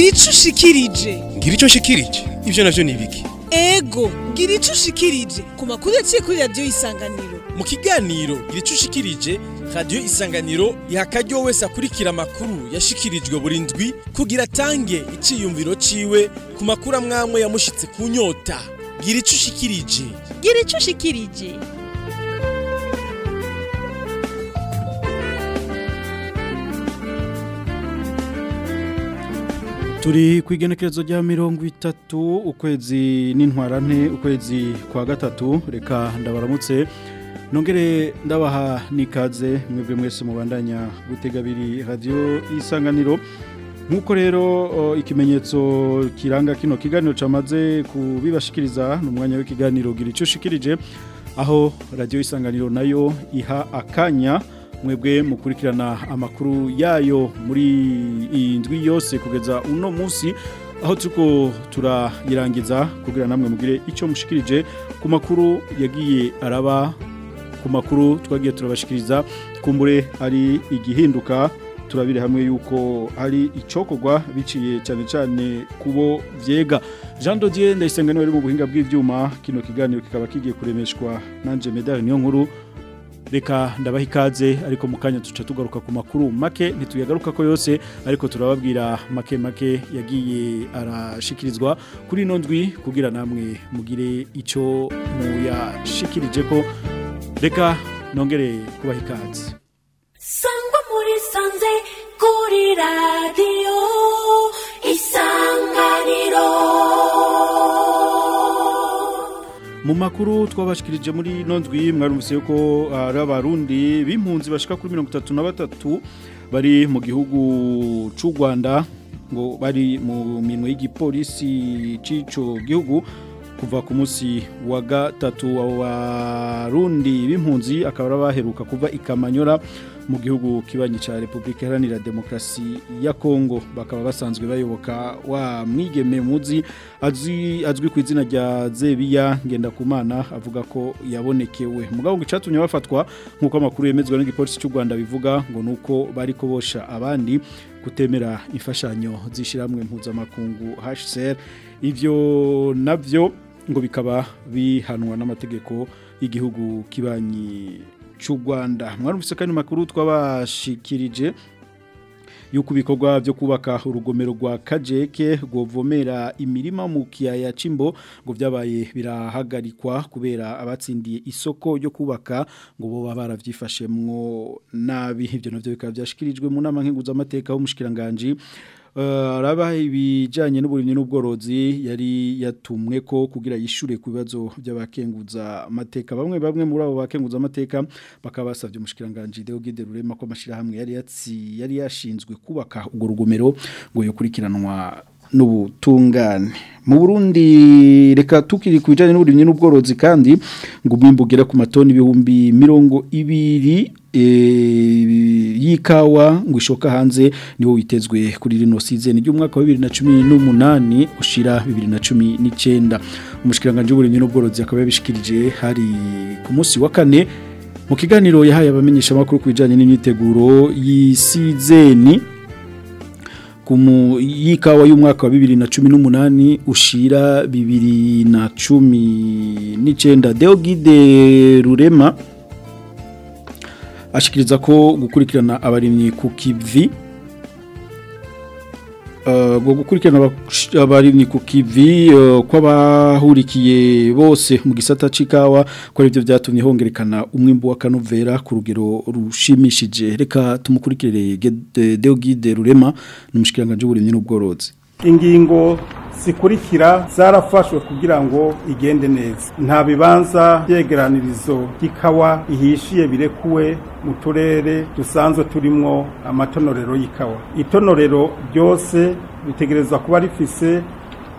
ngira ico ushikirije. Ngira icyo nshikirije ibyo navyo ni ibiki? Ego ngira ico ushikirije. Ku makuru yaciye kuri radiyo isanganiro. Mu kiganiro gira icyo ushikirije radiyo isanganiro iha akaryo wese akurikira amakuru yashikirijwe buri ndwi kugira atange iciyumviro ciwe ku makuru amwamwe yamushitse ku nyota. Gira ico ushikirije. Gira icyo ushikirije. Turi ku igenekerezo rya mirongo itatu ukwezi n'intwarante ukwezi kwa gatatu. Reka ndabaramutse nongere ndabaha n'ikaze mwebwe mwese mubandanya gutega abiri radiyo isanganiro nk'uko rero ikimenyetso kiranga kino kiganiro cyamaze kubibashikiriza ni umwanya w'ikiganiro gira icyo ushikirije aho radiyo isanganiro na yo iha akanya. Mwebwe mukurikirana amakuru yayo muri iyi ndwi yose kugeza uno munsi aho turiko turayirangiza kugira namwe mugire icyo mushikirije ku makuru yagiye araba ku makuru twagiye turabashikiriza kumbure ari igihinduka turabire hamwe yuko hari icokorwa biciye cyane cyane kubo vyega. Jean Dodier ndayisenga ni we ari mu buhinga bw'ivyuma kino kiganiro kikaba kigiye kuremeshwa nanje Medal niyo nkuru reka ndabaha ikaze ariko mu kanya tuca tugaruka ku makuru make. Ntituyagaruka ko yose ariko turababwira make make yagiye arashikirizwa kuri ino ndwi kugira namwe mugire icyo muyashikirije ko. Reka nongere kubaha ikaze. Sangwa muri sanze kuri radiyo isanganiro. Mu makuru twabashikirije muri ino ndwi mwarumvise yuko ari abarundi b'impunzi bashika kuri mirongo itatu na batatu bari mu gihugu c'u Rwanda ngo bari mu minwe y'igipolisi c'ico gihugu kuva ku munsi wa gatatu. Abo barundi b'impunzi akaba baheruka kuva ikamanyora mu gihugu kibanyi ca Republika Iharanira Demokrasi ya Kongo. Bakaba basanzwe bayoboka wa mwigeme muzi azwi azwi ku izina rya Zebiya Ngendakumana avuga ko yabonekewe. Mugabo ngo icatumye bafatwa nk'uko amakuru yemezwa n'igipolisi cy'u Rwanda bivuga ngo nuko bari kobosha abandi kutemera imfashanyo zishiramwe mpuzamakungu HCR ivyo navyo ngo bikaba bihanwa n'amategeko y'igihugu kibanyi cy'u Rwanda. Mwarumvise kandi makuru twabashikirije yuko ibikorwa byo kubaka urugomero rwa Kajeke govomera imirima mu kiyaya cimbo ngo byabaye birahagarikwa kubera abatsindiye isoko ryo kubaka ngo bo baravyifashemwo nabi. Ivyo navyo bikaba byashikirijwe mu nama nkenguza amateka w'umushikiranganje araba ibijyanye n'uburimyi n'ubworozi yari yatumwe ko kugira yishure ku bibazo by'abakenguza amateka. Bamwe bamwe muri abo bakenguza amateka bakaba basabye umushikiranganje Deogide Rurema ko amashirahamwe yari yatsi yari yashinzwe kubaka urwo rugomero ngo yokurikiranwa n'ubutungane. Mu Burundi reka tukiri ku bijyanye n'uburimyi n'ubworozi kandi ngo umwimbugera ku matoni ibihumbi mirongo ibiri y'ikawa ngo ishoka hanze niwo witezwe kuri rino season ry'umwaka wa 2018 ushira 2019 umushikiranganje w'uburimyi n'ubworozi akaba yabishikirije hari ku munsi wa kane mu kiganiro yahaye abamenyesha makuru kubijanye n'imyiteguro y'isizeni yikawa y'umwaka wa 2018 ushira 2019 Deogide Rurema ashikiriza ko gukurikirana abarimyi ku kivi ngo gukurikirana abarimyi ku kivi kw'abahurikiye bose mu gisata c'ikawa ko ari byo byatumye hongerekana umwimbu wa kanovera ku rugero rushimishije. Reka tumukurikire Deogide Rurema n'umushikiranganje w'uburimyi n'ubworozi. Ingingo zikurikira zarafashwe kugira ngo igende neza. Nta bibanza byegeranirizo y'ikawa ihishiye birekuwe mu turere dusanzwe turimwo amatonorero y'ikawa. Itonorero ryose ritegerezwa kuba rifise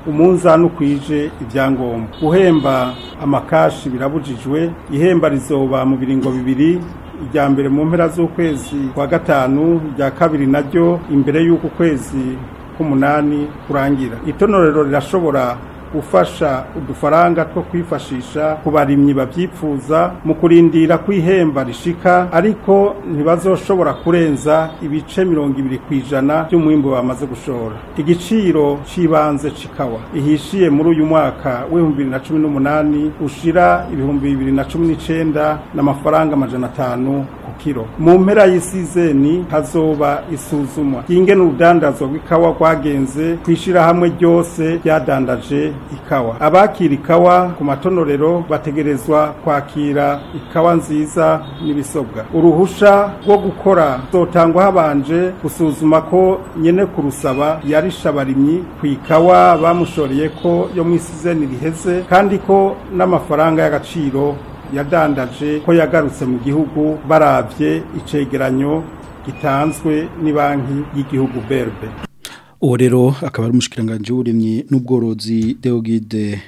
umunzani ukwije ibyangombwa guhemba amakashi birabujijwe ihemba rizoba mu biringo bibiri irya mbere mu mpera z'ukwezi kwa gatanu irya kabiri naryo imbere y'uko ukwezi k'umunani kurangira. Itonorero rirashobora gufasha udufaranga two kwifashisha ku barimyi babyifuza mu kurindira kwihemba rishika ariko ntibazoshobora kurenza ibice mirongo ibiri ku ijana by'umwimbu bamaze gushora. Igiciro c'ibanze c'ikawa ihishiye muri uyu mwaka w'ibihumbi bibiri na cumi n'umunani ushira ibihumbi bibiri na cumi n'icenda n'amafaranga amajana atanu ku kiro. Mu mpera y'isizeni hazoba isuzumwa ry'ingene urudandazwa rw'ikawa rwagenze kw'ishirahamwe ryose ryadandaje ikawa. Abakira ikawa ku matonorero bategerezwa kwakira ikawa nziza n'ibisobwa. Uruhusha rwo gukora zotangwa habanje gusuzuma ko nyene kurusaba yarisha abarimyi ku ikawa bamushoreye ko yo mu isizeni riheze kandi ko n'amafaranga y'agaciro yadandaje ko yagarutse mu gihugu baravye icegeranyo gitanzwe ni banki y'igihugu berbe uwo rero akaba ari umushikiranganje w'uburimyi n'ubworozi Deogide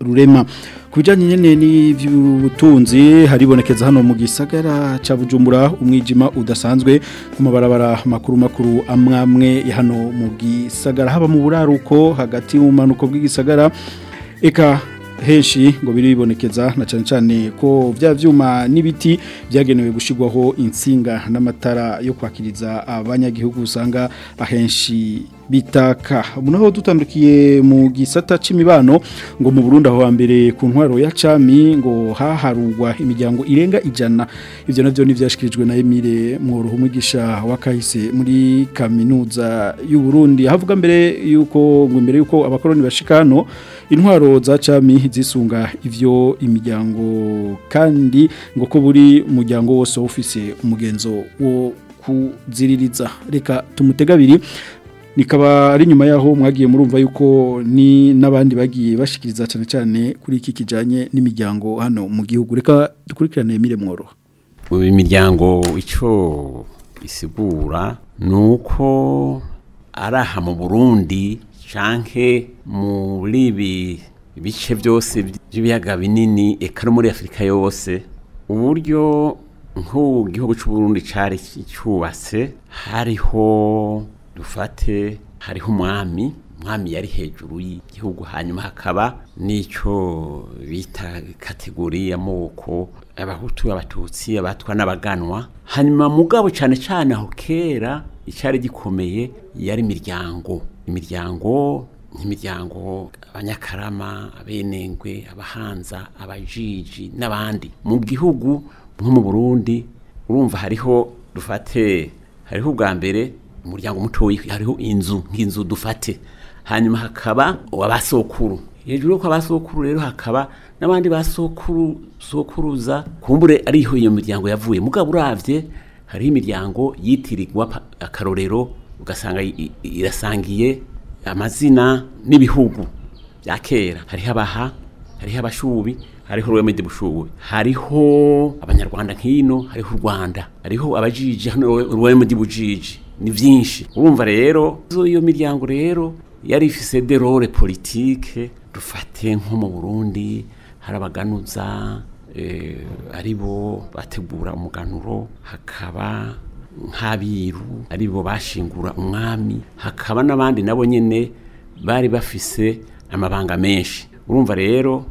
Rurema. Ku bijyanye nyine n'iby'ubutunzi haribonekeza hano mu gisagara cya Bujumbura umwijima udasanzwe ku mabarabara makuru makuru amwamwe ya hano mu gisagara. Haba mu buraruko hagati mu manuko bw'igisagara eka henshi ngo biribonekeza na cyane cyane ko bya vyuma n'ibiti byagenewe gushigwaho insinga n'amatara yo kwakiriza abanyagihugu usanga ahenshi bitaka. Munaho dutandukiye mu gisata c'imibano ngo mu Burundi aho hambere ku ntwaro ya cami ngo haharugwa imiryango irenga ijana. Ivyo navyo nivyashikirijwe na Emile Mworoho umwigisha wa kahise muri kaminuza y'u Burundi. Havuga mbere yuko ngo imbere yuko abakoroni bashika hano intwaro za cami zisunga ivyo imiryango kandi ngo ko buri muryango wose ufise umugenzo wo kuziririza. Reka tumutega abiri. Nikaba ari nyuma yaho mwagiye murumva yuko ni n'abandi bagiye bashikiriza cyane cyane kuri iki kijanye n'imiryango hano mu gihugu. Reka dukurikirane Emile Mworo. Imiryango icyo isigura ni uko ari aha mu burundi canke muri ibi bice byose by'ibiyaga binini eka no muri afurika yose. Uburyo nk'ubu gihugu cy'uburundi cyari cyubatse hariho dufate hariho umwami umwami yari hejuru y'igihugu hanyuma hakaba n'icyo bita kategori y'amoko abahutu abatutsi abatwa n'abaganwa. Hanyuma mugabo cyane cyane aho kera icyari gikomeye yari imiryango. Imiryango nk'imiryango abanyakarama abenengwe abahanza abajiji n'abandi. Mu gihugu nko mu burundi urumva hariho dufate hariho ubwa mbere umuryango mutoyi hariho inzu nk'inzu dufate. Hanyuma hakaba abasokuru. Hejuru y'uko abasokuru rero hakaba n'abandi basokuru sokuruza kumbure ariho iyo miryango yavuye. Mugabo uravye hariho imiryango yitirirwa akarorero ugasanga irasangiye amazina n'ibihugu bya kera. Hariho abaha hariho abashubi hariho urwemedi bushubi. Hariho abanyarwanda nk'ino hariho u rwanda. Hariho abajiji hano urwemedi bujiji. Ni byinshi urumva rero iyo miryango rero yari ifise de role politike dufate nko mu burundi hari abaganuza ari bo bategura umuganuro hakaba nk'abiru ari bo bashingura umwami hakaba n'abandi nabo nyine bari bafise amabanga menshi. Urumva rero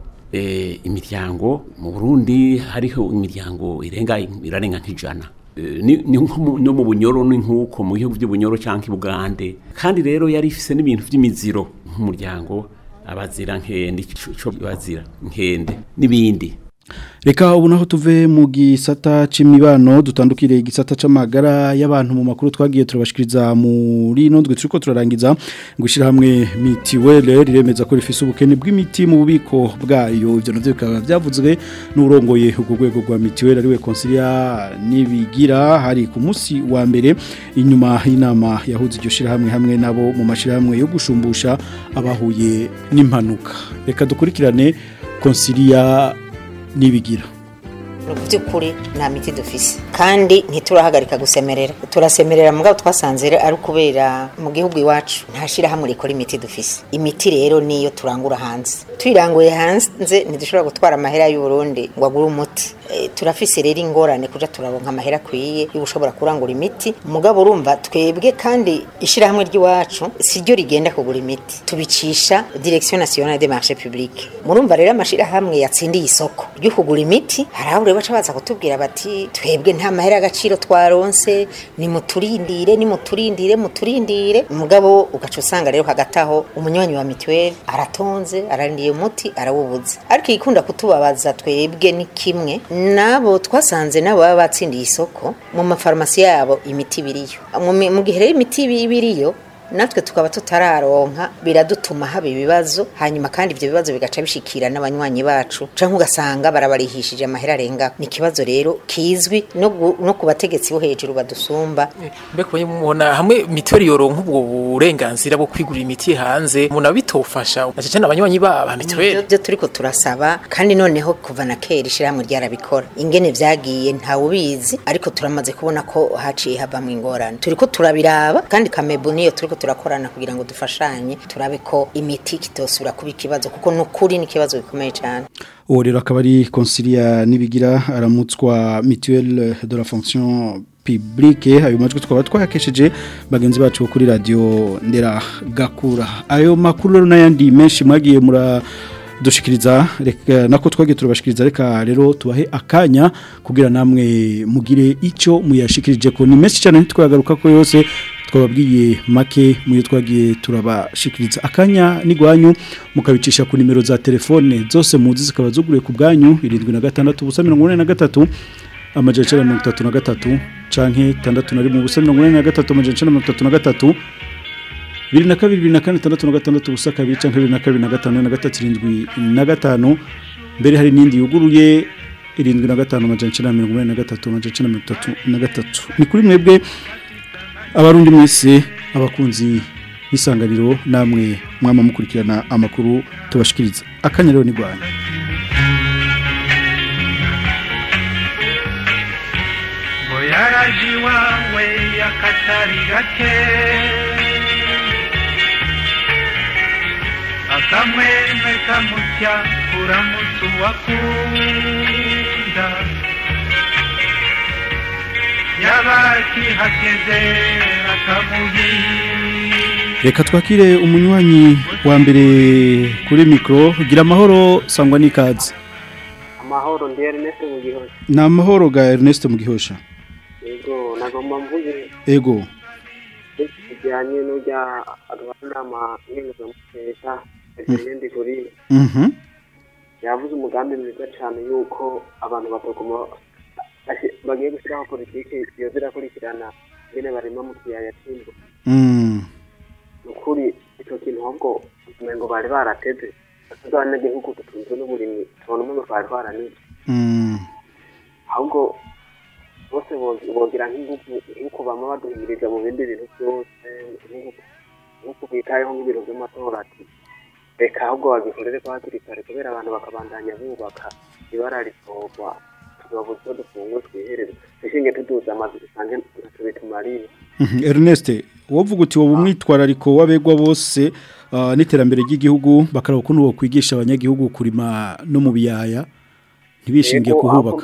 imiryango mu burundi hariho imiryango irenga irarenga nk'ijana. No mu bunyoro ni nk'uko mu bihugu by'ubunyoro cyangwa ibugande kandi rero yari ifise n'ibintu by'imiziro nk'umuryango abazira nkende bazira nkende n'ibindi. Reka ubu naho tuve mu gisata c'imibano dutandukire igisata c'amagara y'abantu mu makuru twagiye turabashikiriza muri nondwe turiko turarangiza gushira hamwe mitiwele riremeza ko rifise ubukene bw'imiti mu bubiko bwayo. Ivyo navyo bikaba byavuzwe n'urongoye ubwo rwego rwa mitiwele ari we consilia nibigira hari ku munsi wa mbere. Inyuma y'inama yahuze iryo shira hamwe nabo mu mashira hamwe yo gushumbusha abahuye n'impanuka. Reka dukurikirane consilia nibigira by'ukuri nta miti dufise. Kandi ntiturahagarika gusemerera. Turasemerera mugabo twasanze ari ukubera mu gihugu iwacu nta shyirahamwe rikora imiti dufise. Imiti rero niyo turangura hanze. Tuyiranguye hanze ntidushobora gutwara amahera y'u Burundi ngo agure umuti. Eh, turafise rero ingorane kuja turaronka amahera akwiye yo ushobora kurangura imiti. Mugabo urumva twebwe kandi ishyirahamwe ry'iwacu si ryo rigenda kugura imiti. Tubicisha direction nationale des marchés publics. Murumva rero amashirahamwe yatsindiye isoko. Ryo kugura imiti hari rero baca baza kutubwira bati twebwe nta mahera y'agaciro twaronse nimuturindire nimuturindire muturindire. Mugabo ugaca usanga rero hagati aho umunywanyi wa mituweli aratonze ararindiye umuti arawubuze ariko igikunda kutubabaza twebwe ni kimwe? Nabo twasanze nabo baba batsindiye isoko mu mafarumasi yabo imiti ibiriyo. Mu gihe rero imiti ibiriyo natwe tukaba tutararonka biradutuma haba ibibazo hanyuma kandi ibyo bibazo bigaca bishikira n'abanywanyi bacu canke ugasanga barabarihishije amahera arenga. Ni ikibazo rero kizwi no ku bategetsi bo hejuru badusumba. Mbega ubaye mubona hamwe mituweli yoronka ubwo burenganzira bwo kwigurira imiti hanze muna bitofasha. Na cyane abanywanyi ba ba mituweli. byo turiko turasaba kandi noneho kuva na kera ishyirahamwe ryarabikora. Ingene vyagiye ntawe ubizi ariko turamaze kubona ko haciye havamwo ingorane. Turiko turabiraba kandi kamebu niyo turiko turakorana kugira ngo dufashanye turabe ko imiti kitosubira kuba ikibazo kuko nukuri ni ikibazo gikomeye cyane. Uwo rero akaba ari consilia nibigira aramutswa mutuelle de la fonction publique. Ayo majwi twaba twayakesheje bagenzi bacu kuri radio ndera gakura. Ayo makuru n'ayandi menshi mwagiye mura dushikiriza reka nako twagiye turabashikiriza reka rero tubahe akanya kugira namwe mugire icyo muyashikirije ko ni menshi cyane ntitwagaruka ko yose twababwiye make muyo twagiye turabashikiriza. Akanya nigwanyu mukabicisha ku nimero za telefone. Zose muzi zikaba zuguriye ku bwanyu 76 ubusa 43 amajana icenda na mirongo itatu na gatatu canke tandatu na rimwe ubusa mirongo inani na gatatu amajana icenda na mirongo itatu na gatatu bibiri na kabiri bibiri na kane tandatu na gatandatu ubusa kabiri canke bibiri na kabiri na gatanu na gatatu irindwi na gatanu. Mbere hari n'indi yuguruye irindwi na gatanu amajana icenda na mirongo inani na gatatu amajana icenda na mirongo itatu na gatatu. Ni kuri mwebwe abarundi mwese abakunzi b'isanganiro namwe mwama mukurikirana amakuru tubashikiriza akanya rero ni rwanda. Ngo yaraje iwawe akatari gake. Akamwemwe kamutya uramutse uwakunda reka twakire umunywanyi wa mbere kuri mikoro gira amahoro sangwa n'ikaze amahoro ndi Ernest mu gihosha ni amahoro ga Ernest mu gihosha yego nagomba mvuge. Ego. Bijyanye n'ujya arwara inama nkenguzamateka Eugene kuri yavuze umugambi mwiza cyane yuko abantu bataguma bagiye gushyiraho politiki yoza irakurikirana ingene barima mu kiyaya cy'imbo mm ni ukuri icyo kintu ahubwo umengo bari barateze abanyagihugu dutunzwe n'uburimyi tubona umwe bari baranije mm ahubwo bose bo- bogira nk'uko bama baduhimiriza mu bindi bintu byose nk'uko- bitayeho nk'ibintu by'amatora ati reka ahubwo bagikorere ko hakiri kare kubera abantu bakabandanya bubaka ibara ritorwa tubabuze ko dufungwe twiherere dushinge tuduza amazu dusange ntacyo bitumariye Mhm, Ernest wovuga uti wowe umwitwarariko w'abegwa bose ah, n'iterambere ry'igihugu bakaraba ukuntu bokwigisha abanyagihugu kurima no mu biyaya ntibishingiye kuhubaka.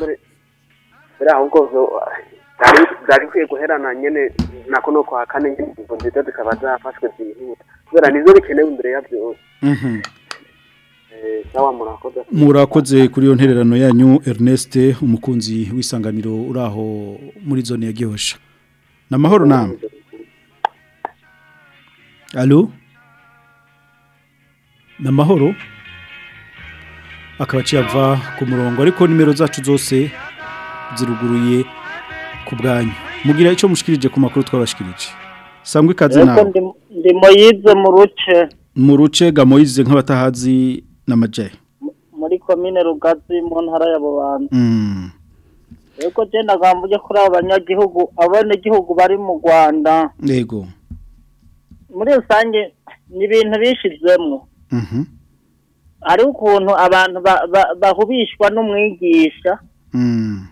mbere ahubwo byari- bikwiye guherana nyene nako no kwa kane nziza zikaba zafashwe zihuta. Kubera nizo bikenewe imbere ya byose sawa murakoze kuri iyo ntererano yanyu Ernest umukunzi w'isanganiro uraho muri zone ya Gihosha. Namahoro namwe Allo? Namahoro akaba ava ku murongo ariko nimero zacu zose ziruguruye ku bwanyu. Mugira icyo mushikirije ku makuru twabashikirije. Sangwe ikaze nawe. ndi moyize mu ruce mu ruce gamoyize nk'abatahazi n'amajaye muri komine rugazi mu ntara ya bubanza. Mm. eko je nagambuye kuri abo banyagihugu abanyagihugu bari mu rwanda. Yego. Muri rusange ni ibintu bishizemwo mhm hari ukuntu abantu ba- ba- bahubishwa n'umwigisha. Mm.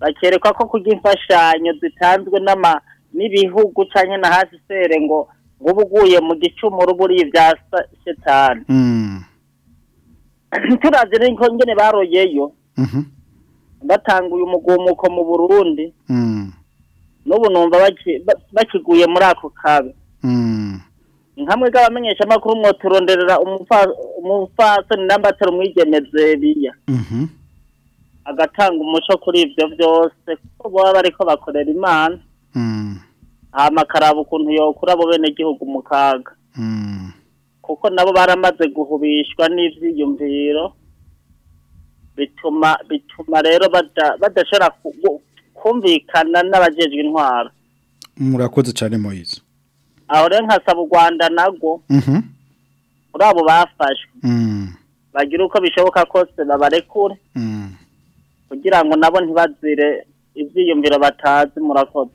bakerekwa ko kurya imfashanyo zitanzwe n'ama n'ibihugu canke na hasi sere ngo uba uguye mu gicumuro buriye ibya sa- turavye n'inko ngene baroyeyo Mhm. batanguye umugumuko mu burundi Mm. n'ubu numva baki- ba- bakiguye muri ako kabe Mm. nkamwe bw'abamenyeshamakuru mwoturonderera umufa- umupfasoni n'ambatari umwigemeze biya Mhm. agatanga umuco kuri ivyo vyose kuko baba bariko bakorera imana Mm. hama akaraba ukuntu yokura abo benegihugu mu kaga. Kuko nabo baramaze guhubishwa n'ivyiyumviro bituma bituma rero bada- badashobora kumvikana n'abajejwe intwaro murakoze cyane Moise aho rero nkasaba u rwanda nagwo Mhm. muri abo bafashwe Mm. bagira uko bishoboka kose babarekure Mm. kugira ngo nabo ntibazire ivyiyumviro batazi murakoze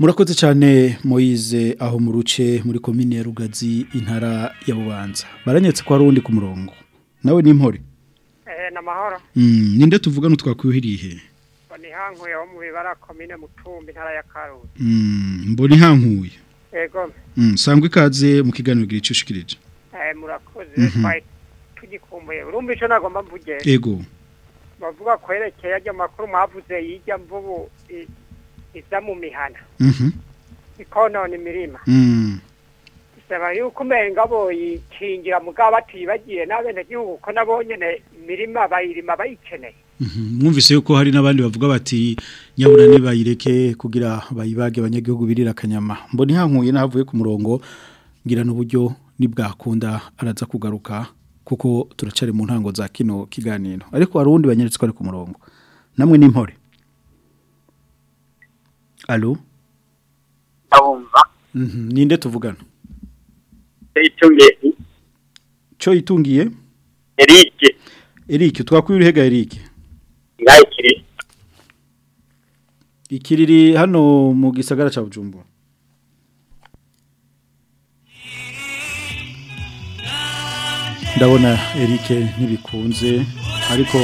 murakoze cyane Moise aho mu ruce muri komine ya Rugazi intara ya Bubanza baranyetse ko hari undi ku murongo nawe ni impore Eh. Mm, ninde tuvugana twakwihiriye Ni hankuye wo mu bibara komine Mutumbi ntara ya Karusi. Mm, mboni hankuye Ego, Mm, sangwe ikaze mu kiganiro gira icyo ushikirije eh murakoze Mhm. tugikumbuye. Urumva ico nagomba mvuge. ego Bavuga kwerekeye ajya makuru mwavuze yijya mvubu iza mu mihana. Mhm. Ikonona imirima. Mm. Bisaba yuko umenga boyikingira mugabo batibagiye n'abenegihugu ko nabo nyene imirima bayirima bayikeneye. Mhm. mwumvise yuko hari n'abandi bavuga bati nyabura nibayireke kugira bayibage abanyagihugu birira akanyama mboni hankuye nahavuye ku murongo ngira n'uburyo nibwakunda araza kugaruka kuko turacari mu ntango za kino kiganiro ariko hari uwundi banyeretse ko ari ku murongo namwe n'impore alo abumva Mhm. ninde tuvugana cyo itungiye Eric. Eric twakwiye urihega Eric. Ngayikiri ikiriri hano mu gisagara ca Bujumbura. Ndabona Eric ntibikunze. Ariko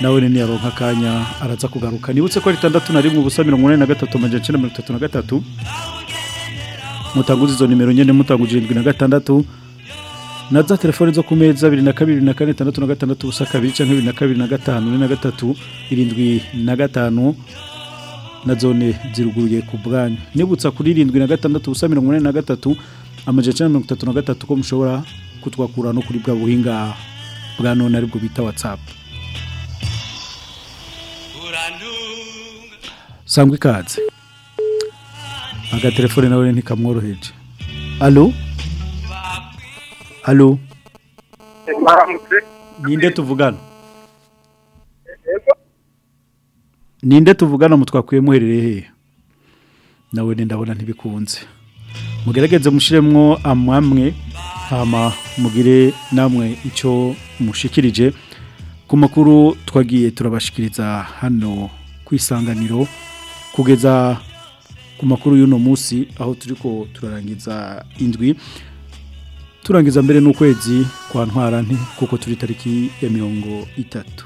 nawe ni yaronka kanya araza kugaruka. Nibutse ko ari 6 na rimwe ubusa 83 amajana 933 mutanguza izo nimero nyene mutanguje 76 na za telefone zo ku meza 2 na 2 na 4 6 na 6 ubusa 2 canke 2 na 2 na 5 4 na 3 irindwi na gatanu. Na zone ziruguruye ku bwanyu. Nibutsa kuri irindwi na gatandatu ubusa mirongo ine na gatatu amajana mirongo itatu na gatatu ko mushobora kutwakura no kuri bwa buhinga bwa none ari bwo bita whatsapp. Sangwa ikaze agatelefone nawe ntikamworoheje. Alo alo ninde tuvugana? Ninde tuvugana mutwakuye muherereye hehe? Nawe ndabona ntibikunze. Mugerageze mushiremwo amwamwe hama mugire namwe icyo mushikirije. Ku makuru twagiye turabashikiriza hano ku isanganiro. Kugeza ku makuru y'uno munsi aho turiko turarangiza indwi. Turangiza mbere n'ukwezi kwa ntwara nti kuko turi tariki ya mirongo itatu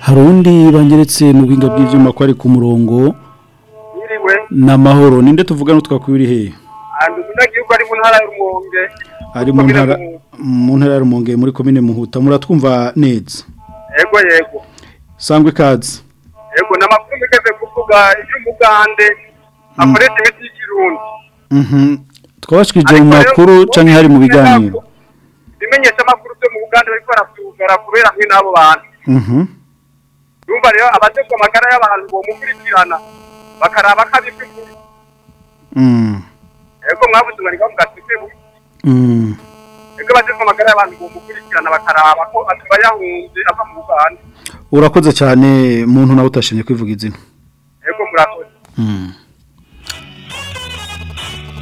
hari undi bangeretse mu buhinga bw'ibyuma ko ari ku murongo Yiriwe. n'amahoro ninde tuvugana twakwiri hehe ari mu ntara y'Urumonge. ari mu ntara mu ntara ya Rumonge muri komine Muhuta muratwumva neza Yego yego. sangwe ikaze Yego namakuru migeze kuvuga iby'umugande akoresha imiti y'ikirundi. mhm twabashikije mu makuru canke hari mu biganiro Bimenyesha amakuru byo mu bariko barasugara kubera hamwe n'abo bantu. Urumva rero abajejwe amagara y'abantu bomukurikirana bakaraba ko ari iby'ukuri. mm. Yego mwavuze ngo ni bavuga ati "Twebwe mm. Ego abajejwe amagara y'abantu bomukurikirana bakaraba ko ataba yahunze ava mu Uganda. urakoze cyane muntu nawe utashimye kwivuga izina. Yego murakoze.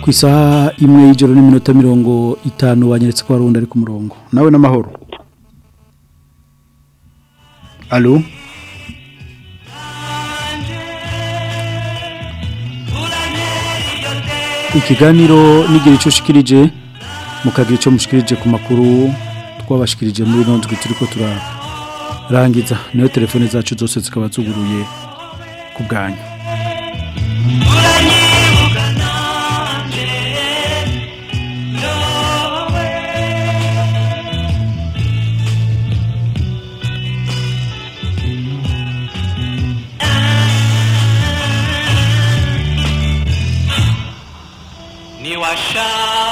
Ku isaha imwe y'ijoro n'iminota mirongo itanu banyeretse ko hari undi ari ku murongo. Nawe n'amahoro. Alo ikiganiro n'igihe icyo ushikirije mukagira icyo mushikirije ku makuru twabashikirije muri ino ndwi turi ko turarangiza. Niyo telefone zacu zose zikaba zuguruye ku bwanyu. Krishna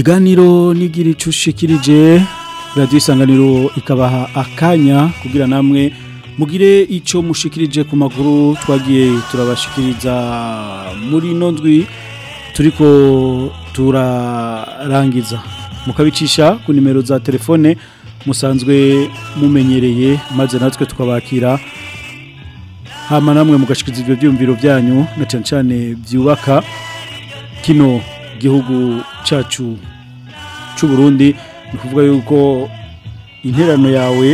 ikiganiro nigira icyo ushikirije radiyo isanganiro ikabaha akanya kugira namwe mugire icyo mushikirije ku makuru twagiye turabashikiriza muri ino ndwi turi ko turarangiza. Mukabicisha ku nimero za telefone musanzwe mumenyereye maze natwe tukabakira. Hama namwe mugashikiriza ibyo byumviro byanyu na cyane cyane byubaka kino gihugu cyacu cy'u Burundi ni ukuvuga yuko interano yawe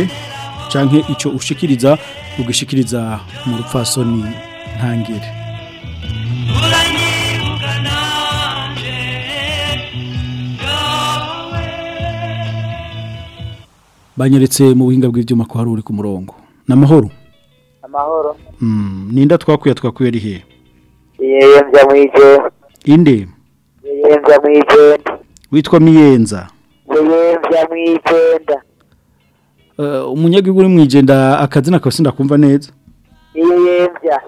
cyangwa icyo ushikiriza ugishikiriza mu rupfasoni ntangire banyeretse mu buhinga bw'ibyuma ko hari uri ku murongo. Ni amahoro? Amahoro. Ninda twakuye twakuye ari he? Yiyemvya mwijenda inde? Yiyemvya mwijenda witwa miyenza. Yiyemvya mwijenda umunyagihugu uri mwijenda akazina kawe sindakumva neza. Yiyemvya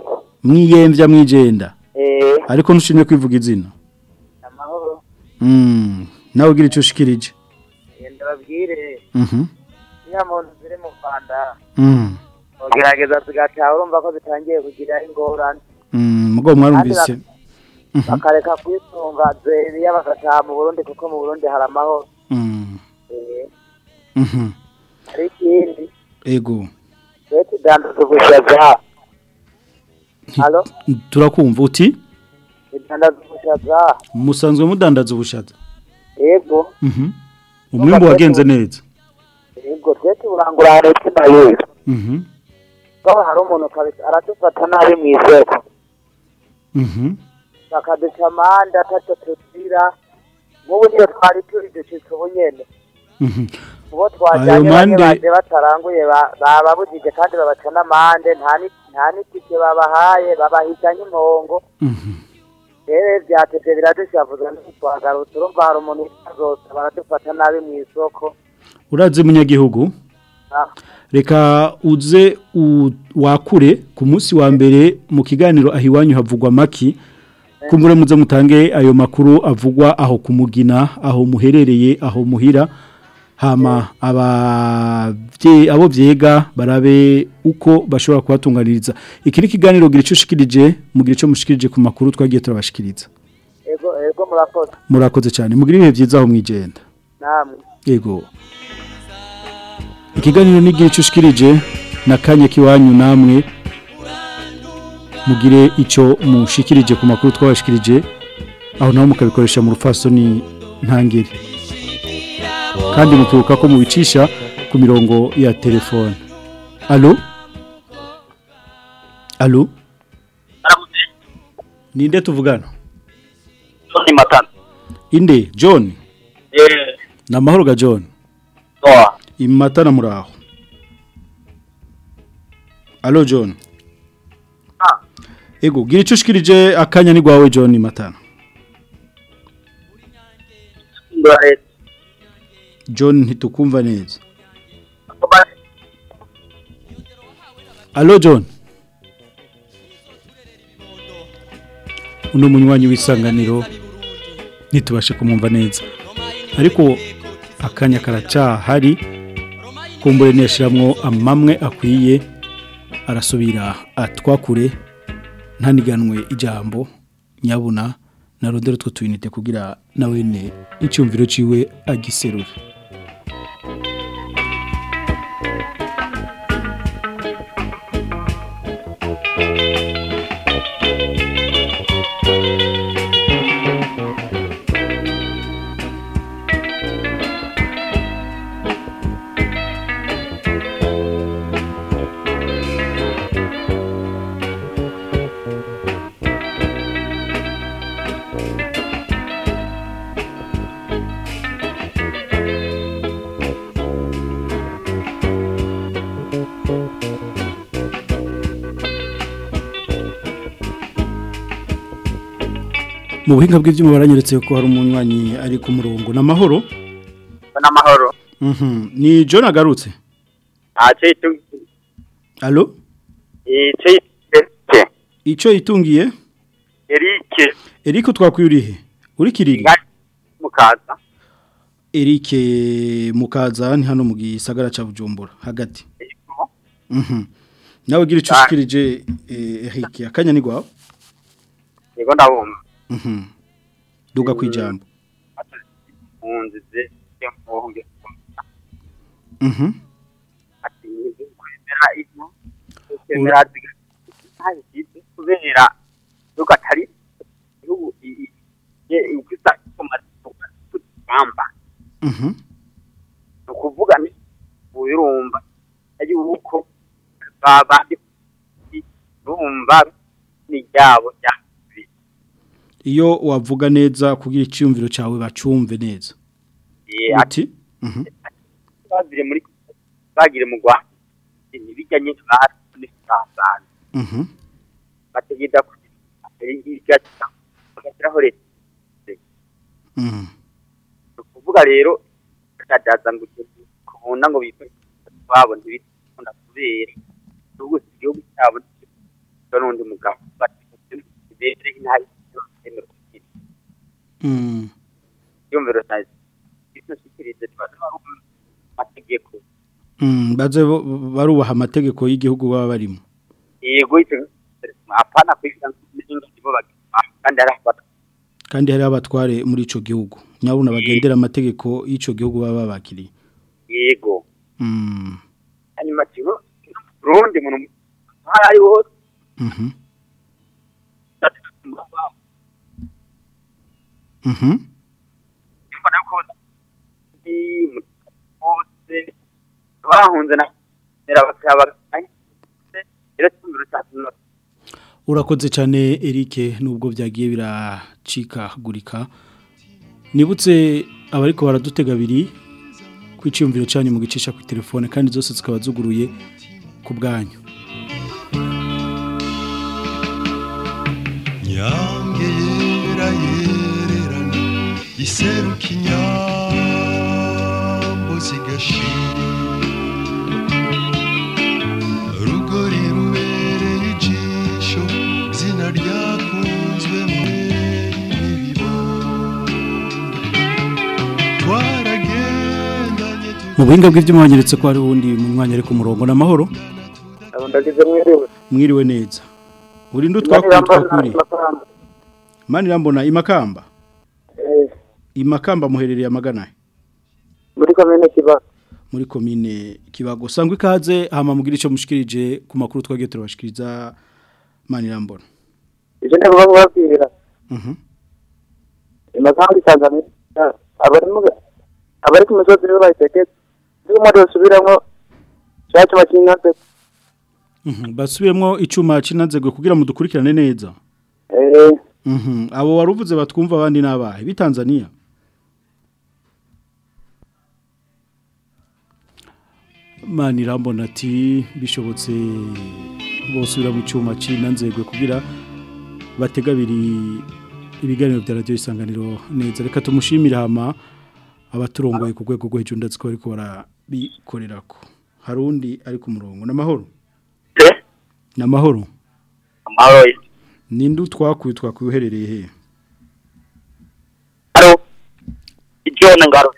mwiyemvya mwijenda eh. Ariko ntushimye kwivuga izina. Amahoro. Mm, nawe ugira icyo ushikirije. Yenda babwire Mhm. niya muntu ziri mu Rwanda. Mm. ugerageza zigataha urumva ko zitangiye kugira ingorane. Mm, mugo mwarumvise. Bakareka kwisunga zeriya bagataha mu Burundi kuko mu Burundi hari amahoro Mm. eh Mhm. hari ikindi Ego. twe tudandaza ubushaza Turakumva uti tudandaza ubushaza musanzwe mudandaza ubushaza. yego Mhm. Umwimbo wagenze neza. yego twe tuburangura ahantu tunayiwe Mhm. ko hari umuntu kabisa aradufata nabi mu isoko Mhm. Bakaduca amande atatu tugira nk'ubu niyo twari turi ducitse ubu nyene. Mhm. ubo twajyanye baje bataranguye ba- bababujije kandi babaca n'amande nta ni- nta n'itike babahaye babahiga nk'impongo rero vyatevye biradushavuza ntitwagarutse urumva hari umuntu azose baradufata nabi mu isoko. Urazi munyagihugu Ah, reka uze wakure ku munsi wa mbere mu kiganiro aho iwanyu havugwa maki. Kumbure muze mutange ayo makuru avugwa aho kumugina aho muherereye aho muhira. Hama abo vyega barabe uko bashobora kubatunganiriza iki ni kiganiro gira ico ushikirije mugira ico mushikirije ku makuru twagiye turabashikiriza. Ego ego murakoze. Cyane. Mugira ibihe byiza aho mwijenda namwe. Yego. Ikiganiro nigira icyo ushikirije na kanya kiwanyu namwe. Mugire icyo mushikirije ku makuru twabashikirije. Aho naho mukabikoresha mu rufasoni ntangire. Kandi mukibuka ko mubicisha ku mirongo ya telefone. Alo alo ninde tuvugana? John Matana. inde? John? Eh, ni amahoro ga john? Toa. imatana muraho alo john? Ego gira icyo ushikirije akanya ni gwawe john matana. John ntitukumva neza. Allo John? Uno munywanyi w'isanganiro ntitubashe kumumva neza. Ariko akanya karacahari kumbure neshiramwo amamwe akwiye arasubira atwakure. Ntaniganwe ijambo nyabuna narondera utwo tuyinite kugira nawe ne icyumviro ciwe agiserura mu buhinga bw'ibyuma baranyeretse ko hari umunywanyi ari ku murongo. N'amahoro n'amahoro Mhm. ni John agarutse? Yitu allo? Icyo yitungiye. Eric. Eric twakwiriye uri kiriri mukaza. Eric mukaza ni hano mu gisagara ca Bujumbura hagati. Mhm. nawe gira icyo Ah. ushikirije eh, Eric. Akanya ni gwawe? Yego ndabumva. Duga Mhm. ati kwemera ino kwemera zigahize kubera yuko atari igihugu kugamba Mhm. ni ukuvuga ni ubirumva yuko babandi rumva ni ryabo rya iyo wavuga neza kugira icyumviro cyawe bacumve neza. Uti? Mhm. bazire muri bagire mu Rwanda. Ntibijya nyinshi bahari n'isasana Mhm. bategeda kugira bagashyiraho leta. Mhm. ni ukuvuga rero kadaza ngo kubona ngo babo ntibikunda kubera. N'ubwo igihugu cyabo n'undi mugabo. Bategede intari Mhm. yumviro tubaza amategeko baze barubaha amategeko y'igihugu baba barimo yego apana kwiga n'ingendo bo kandi ari aho kandi hari abatware muri ico gihugu nyabuna bagendera amategeko y'ico gihugu baba babakiriye yego Mhm. hanyuma kigo Burundi mu ntara ari hose Mhm. Mhm. mbona ko ndi bahunze na urakoze cyane Eric nubwo byagiye biracikagurika. Nibutse abariko baradutega abiri kwiciyumviro cyanyu mu gicisha ku telefone kandi zose zikaba zuguruye ku bwanyu. Nyange yera yererana iseruka inyambo zigashira rugori rubereye ijisho zina ryakunzwe twaragendanye mu buhinga bw'ibyuma banyeretse ko hari uwundi munywanyi ari ku murongo n'amahoro ndagize mwiriwe. Mwiriwe neza. Urinde utwakuri twakuri mani rambona imakamba. Imakamba muherereye amagana muri komine kibazo muri komine kibago. Sangwa ikaze hama mugira icyo mushikirije ku makuru twagiye turabashikiriza mani rambona ivyo ndavuga kubabwira Mhm. imakambi tanzania abari ku misozi nibo bayitegetse. Ndiko mwaje gusubiramwo cya cyuma cy'inyanza Mhm, basubiremo icuma cinanzegwe kugira mudukurikirane neza. Eh. Mhm, abo waruvuze batwumva abandi nabahe. Bitanzania Mani rambona ati bishobotse bosubira mu cyuma cinanzegwe kugira bategabiri ibiganiro bya radio isanganiro neza. Reka tumushimire hama abaturongoye ku rwego rwo hejuru ndetse ko bariko barabikorerako. Hari undi ari ku murongo. N'amahoro n'amahoro amahoro ninde utwakuye twakuye uherereye he? John Ngaro.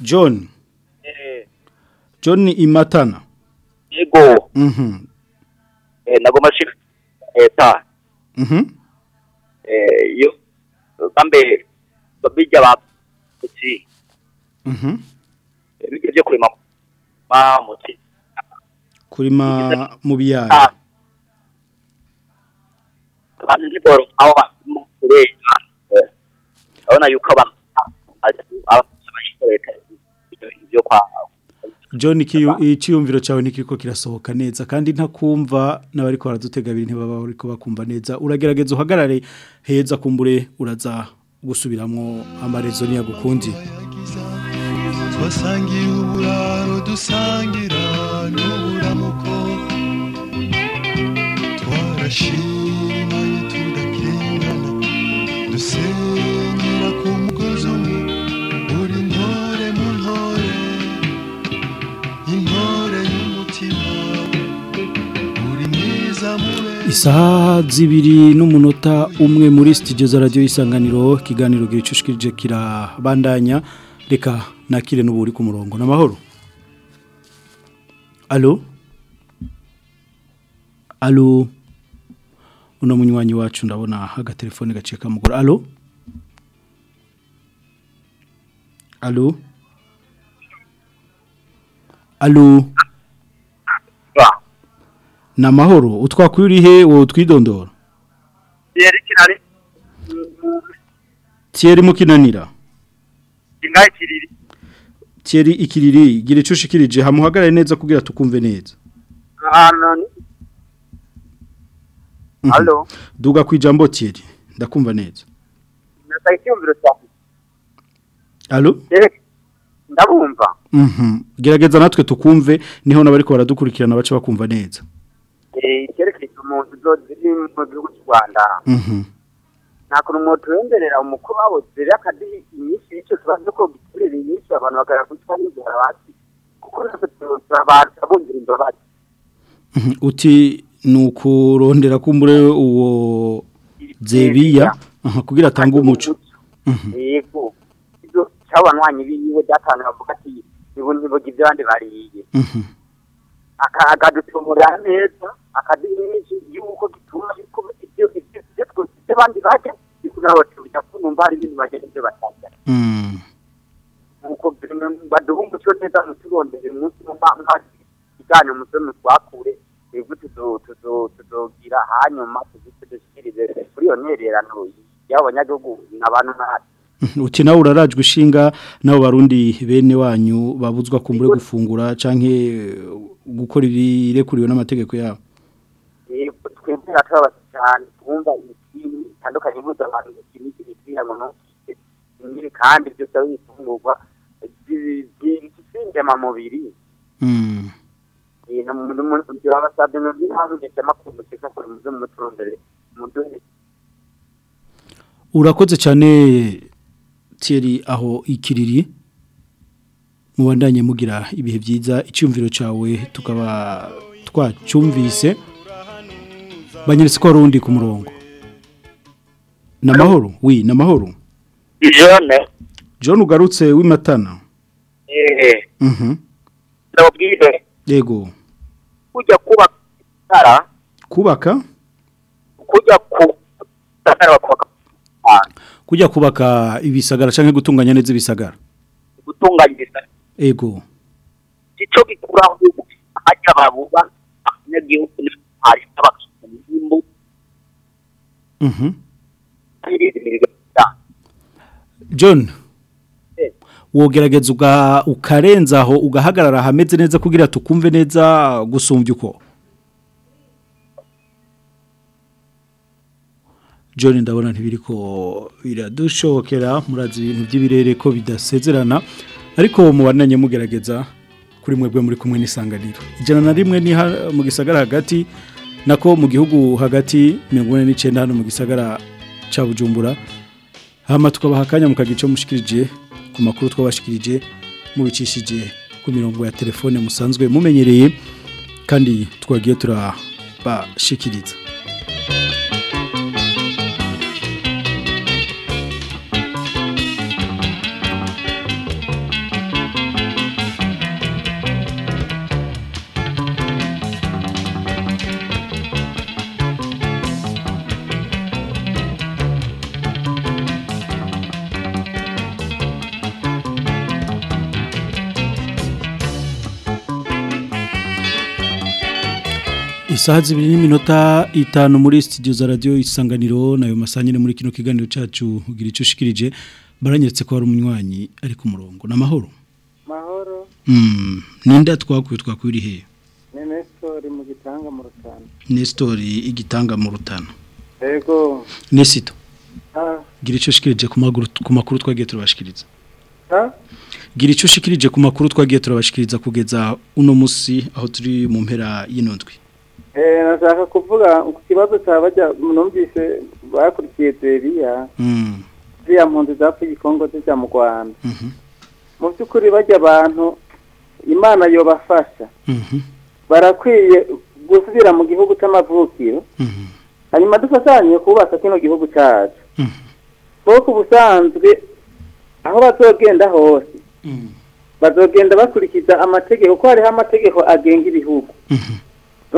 John? John Imatana yego mhm eh nagoma shika eta mhm eh yo kambe babijya ba muti mhm byo kurima ma muti kurima mu biyaya kandi ndiboro aho ba kureka abona yuko aba abayikoreka ibyo kwa John icyiyumviro cyawe ntikiriko kirasohoka neza kandi ntakumva n'abariko baradutega abiri ntibaba bariko bakumva neza. Uragerageza uhagarare heza kumbure uraza gusubiramwo amarezo niyagukundiye twasangiye uburaro dusangira n'uburamuko. Twarashimanye Isaha zibiri n'umunota umwe muri studio za radio isanganiro kiganiro gicushikirije kirabandanya. Reka nakire n'uburi ku murongo n'amahoro Allo? Allo? Uno munywanyi wacu ndabona agatelefone gaciye kamugora Allo? Allo? Allo Namahoro utwakuye uri he wowe twidondora. Yeri kinari Thierry Mukinanira. Ingahe kiriri Thierry ikiriri. Gira ico ushikirije. Hamuhagarare neza kugira tukumve neza. Allo Duga kwijambo Thierry. Ndakumva neza. Allo ndabumva. Mhm. Gerageza natwe tukumve. Niho nabariko baradukurikirana bace bakumva neza. Cyerekeye umuntu ziri mu gihugu cy'u Rwanda. Mhm. Nta kuntu umuntu wenderera umukuru wabo ziri akadihi inyinshi y'icyo kibazo ko giturira inyinshi abantu bakayakwitwa n'inzara basi kuko natwe turabanza bumvira imbabazi Mhm, uti nukurondera kumbure uwo Zebiya. Kugira atange umuco Mhm. Yego. Ibyo cy'abanywanyi biwe byatanu bavuga ati nibo ntiboga ibyo abandi bariye. Akadutumurira neza akaduha inyinshi y'uko gituma yuko ibyo ibyo ibyo abandi bajya bikugira ngo tujya kumva hari ibintu bagenda ibyo batajya Mm nuko baduha umuco neza muturondere umunsi mumpa igane umusozi twakure twebwe tuzo- tuzo- tuzogira hanyuma tuzite dushikirize kuri iyo ntererano y'abo banyagihugu n'abantu nk'ati uti nawe urarajwe ishinga nabo barundi bene wanyu babuzwa kumbure gufungura canke gukora ibirekuriwe n'amategeko yabo. Twebwe turabasa cyane twumva ikintu bitandukanye buza abantu ikintu kiriya ngo ntukite nyiri kandi byose ari ibifungurwa zisindema mubiri Mm. Turabasabye mu by'impamvu amakuru muteka kure muze muturondere muduhe urakoze cyane Thierry aho ikiriri. Mubandanye mugira ibihe byiza icyumviro cyawe tukaba twacyumvise banyeretse ko warundi ku murongo. Namahoro wi namahoro Jone John. Ugarutse w'imatana yego. Kujya kuba tara kubaka? Kujya kubaka kujya kubaka ibisagara canke gutunganya neza ibisagara? Gutunganyiriza ego ico gikuraho hajya babuba abanyagihugu hari n'abakimbu mhm. John wogerageza uga ukarenza aho ugahagarara hameze neza kugira tukumve neza gusumbya uko John ndabona ntibiriko biradushokera murazi ibintu by'ibirere ko bidasezerana. Ariko mubandanye mugerageza kuri mwebwe muri kumwe n'isanganiro ijana na rimwe ni mu gisagara hagati nako mu gihugu hagati 49 hano mu gisagara ca Bujumbura hama tukabaha akanya mukagico mushikirije ku makuru twabashikirije mubicishije ku mirongo ya telefone musanzwe mumenyereye kandi twagiye turabashikiriza. Isaha zibiri n'iminota itanu muri studio za radio isanganiro na yo masanyene muri kino kiganiro cacu ugira ico ushikirije baranyeretse ko hari umunywanyi ari ku murongo. Namahoro mahoro. Mm ninda twakuye twakwiri he nestori mu gitanga mu rutana. Nestor igitanga mu rutana. Yego. Nesito. Ah gira ico ushikirije ku maguru ku makuru twagiye turabashikiriza. Gira ico ushikirije ku makuru twagiye turabashikiriza kugeza uno musi aho turi mu mpera y'inondwi nashaka kuvuga ku kibazo cyabajya numvise bakurikiye Deria mm ziriya mpunzi zapfuye ikongo zijya mu Rwanda. Mu by'ukuri bajya abantu imana yobafasha. Mhm barakwiye gusubira mu gihugu cy'amavukiro hanyuma dufatanye kubaka kino gihugu cyacu kuko ubusanzwe aho bazogenda hose bazogenda bakurikiza amategeko ko hariho amategeko agenga ibihugu.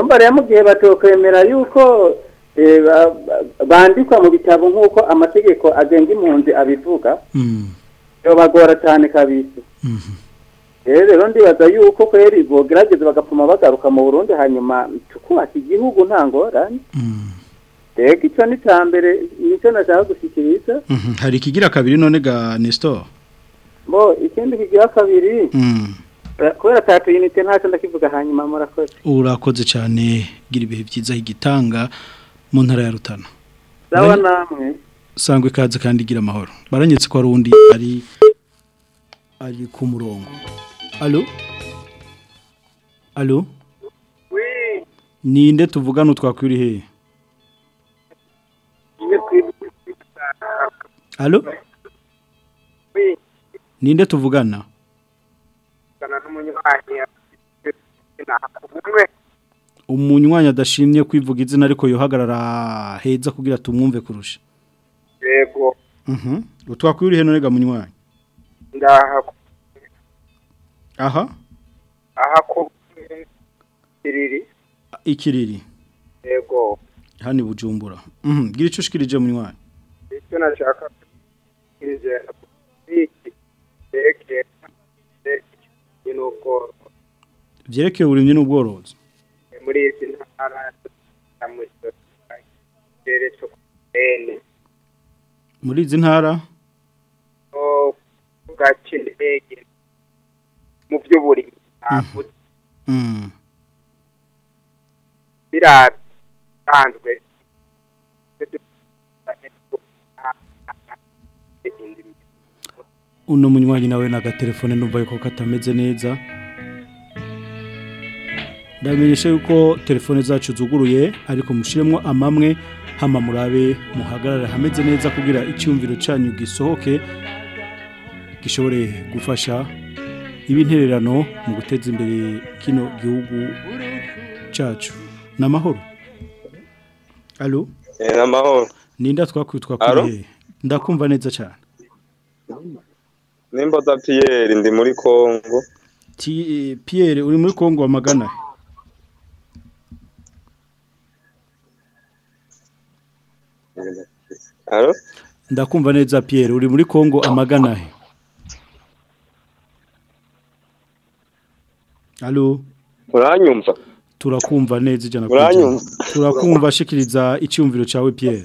Mu gihe batokwemera yuko eh, ba- ba- bandikwa mu bitabo nk'uko amategeko agenga impunzi abivuga yobagora cyane kabisa rero rero ndibaza yuko kweri bogerageza bagapfuma bagaruka mu burundi hanyuma tukubaka igihugu nta ngorane. Rego icyo ni cya mbere ni cyo nashaka gushyikiriza mhm hari ikigira kabiri none ga Nestor? Bo ikindi kigira kabiri. Mm. Kubera tatu unite ntacyo ndakivuga hanyuma murakoze. Urakoze cyane gira ibihe byiza igitanga mu ntara ya Rutana. Sawa namwe. Sangwe ikaze kandi gira amahoro. Baranyetse ko hari undi ari ari ku murongo. Alo alo ninde tuvugana twakwiri he alo ninde tuvugana? Umunywanyi adashimye kwivuga izina ariko yohagarara heza kugira tumwumve kurusha. Yego. Mhm. Utwakwiri he none ga munywanyi. Ndaha aha. Aha ko kiriri. Ikiriri. Yego. Hani bujumbura. Mhm. Gira ico ushikirije munywanyi. Icyo nashaka kirije iki? Nuko vyerekeye uburimyi n'ubworozi. Muri izi ntara muri izi ntara? Mu by'uburimyi. Ntabwo mm. Birasanzwe uno munywanyi nawe n'agatelefone numva yuko katameze neza. Ndamenyesha yuko telefone zacu zuguruye ariko mushiremo amamwe hama murabe muhagarare hameze neza kugira icyumviro cyanyu gisohoke gishobore gufasha ibintererano mu guteza imbere kino gihugu cyacu. N'amahoro. Alo n'amahoro. Ninda twakwitwa kuri ndakumva neza cyane. Nimboza Pierre ndi muri Kongo Ti- Pierre uri muri Kongo wamagana ndakumva neza Pierre uri muri Kongo amagana he Alo uranyumva? Turakumva neza ijana Uranyumva? turakumva shikiriza icyumviro cyawe Pierre.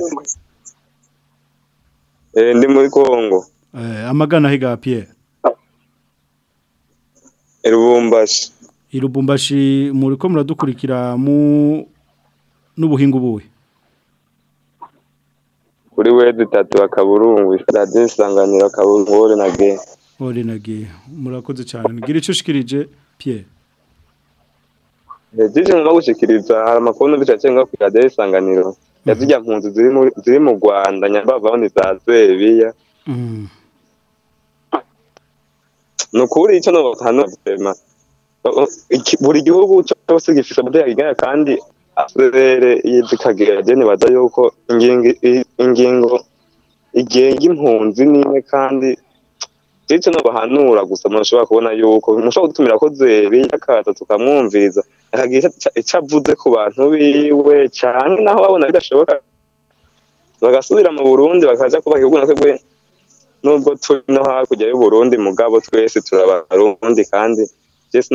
Eh ndi muri Kongo eh, amagana he ga Pierre Lubumbashi irubumbashi muri ko muradukurikira mu n'ubuhinga ubuhe? Kuri wezi tatu akaburungu radio isanganiro akaburungu na ge ore nage murakoze cyane. Ngira icyo ushikirije Pierre Jije ngomba gushikiriza hari amakuru numvise acenga ku radio isanganiro. Yazijya mpunzi ziri mu Rwanda nyabavaho ni za Zwebiya mm. Ni ukuri icyo hano vema buri gihugu cyose gifite amategeko agenga kandi aserere yizikagira jene baza yuko ingingo igenga impunzi n'imwe kandi ndetse no bahanura gusa mushobora kubona yuko mushobora gutumira ko zebe yakaza tukamwumviriza akagira icyo avuze ku bantu biwe cyane naho babona bidashoboka bagasubira mu Burundi bakaja kuba igihugu natwe nubwo turi no hakurya y'u Burundi mugabo twese turabarundi kandi jesi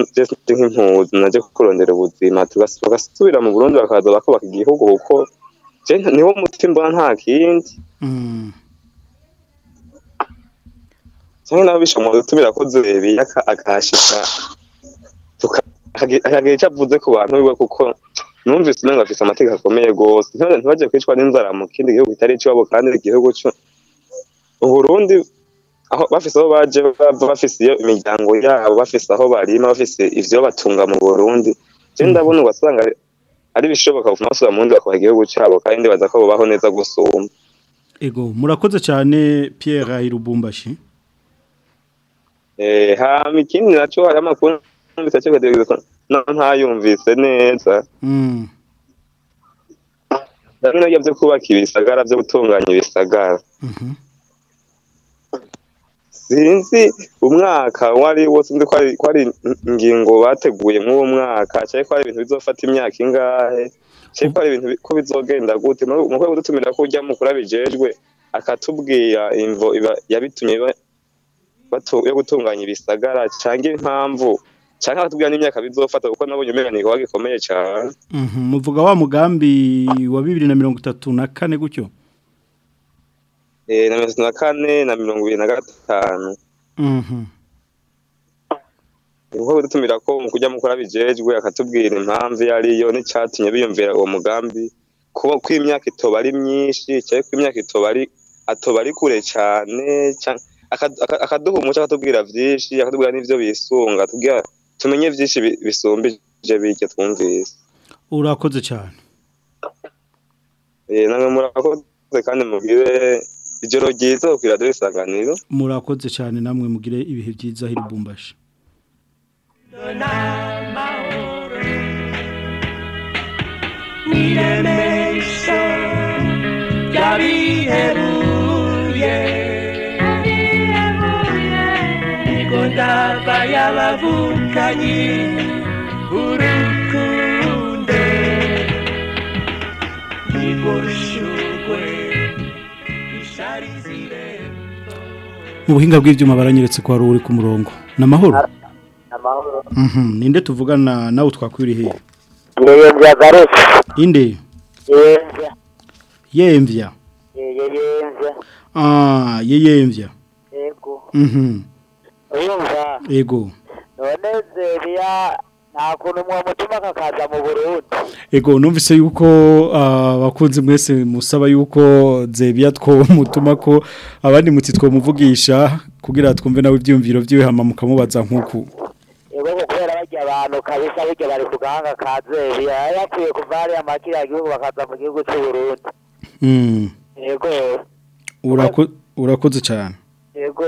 nk'impuzi naje kurondera ubuzima tugasubira mu Burundi bakaza bakubaka igihugu kuko niwo muti mbona nta kindi. Cyangwa nabo bishoboye gutumira ko zebi akahashika akagira icyo avuze ku bantu biwe kuko numvise umenga afise amategeko akomeye rwose. Ntibajye kwicwa n'inzara mu kindi gihugu kitari icy'iwabo kandi igihugu cyo uburundi aho bafise aho baje bava bafise iyo imiryango yabo bafise aho barima bafise ivyo batunga mu burundi. Je ndabona ugasanga ari bishoboka gufuma basubira mu burundi bakubaka igihugu cyabo kandi baza ko bubaho neza gusumba. Ego murakoze cyane Pierre Irubumbashi eh hama ikindi naco hari amakuru numvise cyo kategoriza no ntayumvise neza. Mm. Ndabona byo kubaka ibisagara byo gutunganya ibisagara. Mhm. Sinzi umwaka wari wose nzi ko ari- ingingo bateguye mw'uwo mwaka cyangwa ko ari ibintu bizofata imyaka ingahe cyangwa ko ari ibintu bi- ko bizogenda gute. Mu mu rwego dutumira ko ujya mukuru abijejwe akatubwira imvo yabitumye yo gutunganya ibisagara cyangwa impamvu cyangwa akatubwira n'imyaka bizofata kuko nabonye umenga ni igikorwa gikomeye cyane mhm. Muvuga wa mugambi wa 2034 gutyo Eh, na mirongo itatu na kane na mirongo ibiri na gatanu. Mhm. Nkuko dutumira ko mu kujya mukora bijejwe akatubwira impamvu iyo ariyo n'icyatumye biyumvira uwo mugambi. Ko ko imyaka itoba ari myinshi cyangwa ko imyaka itoba ari atoba ari kure cyane akaduha umuco akatubwira byinshi akatubwira n'ibyo bisunga tumenye byinshi bi- bisumbije bijya twumvise. Urakoze cyane. Eh, namwe murakoze kandi mugire ijoro ryiza ku iradiyo isanganiro murakoze cyane namwe mugire ibihe byiza hirubumbashi yabiheruye y'abavukanyi niko mu buhinga bw'ibyuma baranyeretse ko hari uri ku murongo. Ni amahoro? Amahoro. Mhm. Ninde tuvugana nawe twakwiriye hehe yewe byagarutse inde? Yemvya yemvya yemvya ah yeyemvya yego. Mhm. Uyumva ego none zebiya nta kuntu mutima kakaza mu burundi. Ego numvise yuko abakunzi mwese musaba yuko zebiya two mutuma ko abandi muti two muvugisha kugira twumve nawe ibyumviro byiwe hama mukamubaza nk'uku. Yego kubera bajya abantu kabisa burya bari ku gahanga ka zebiya yakwiye kuva hariya makiriya gihugu bakaza mu gihugu cy'u burundi. Mm yego urako urakoze cyane. Yego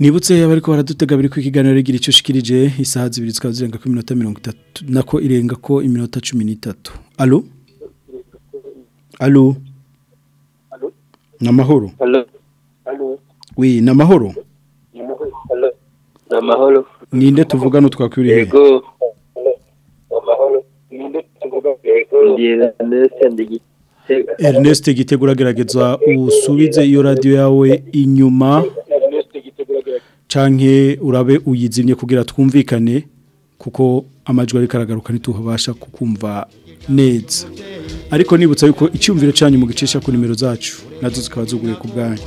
Nibutse abariko baradutega biri ku kiganiro rigira ico shikirije isaha zibiri zikaba zirenga ku minota 30 nako irenga ko iminota 13 allo allo namahoro Hello. Hello. oui namahoro Hello. Namahoro. ninde tuvugana utwakwiriye Yego. Namahoro. Ninde tuvuga yego. Ndiye ndetse ndigi. Ernest gitegura gerageza usubize iyo radio yawe inyuma canke urabe uyizimye kugira twumvikane kuko amajwi ari karagaruka ntituhabasha kukumva neza. Ariko nibutsa yuko icyumviro cyanyu mu gicisha ku nimero zacu na zo zikaba zuguye ku bwanyu.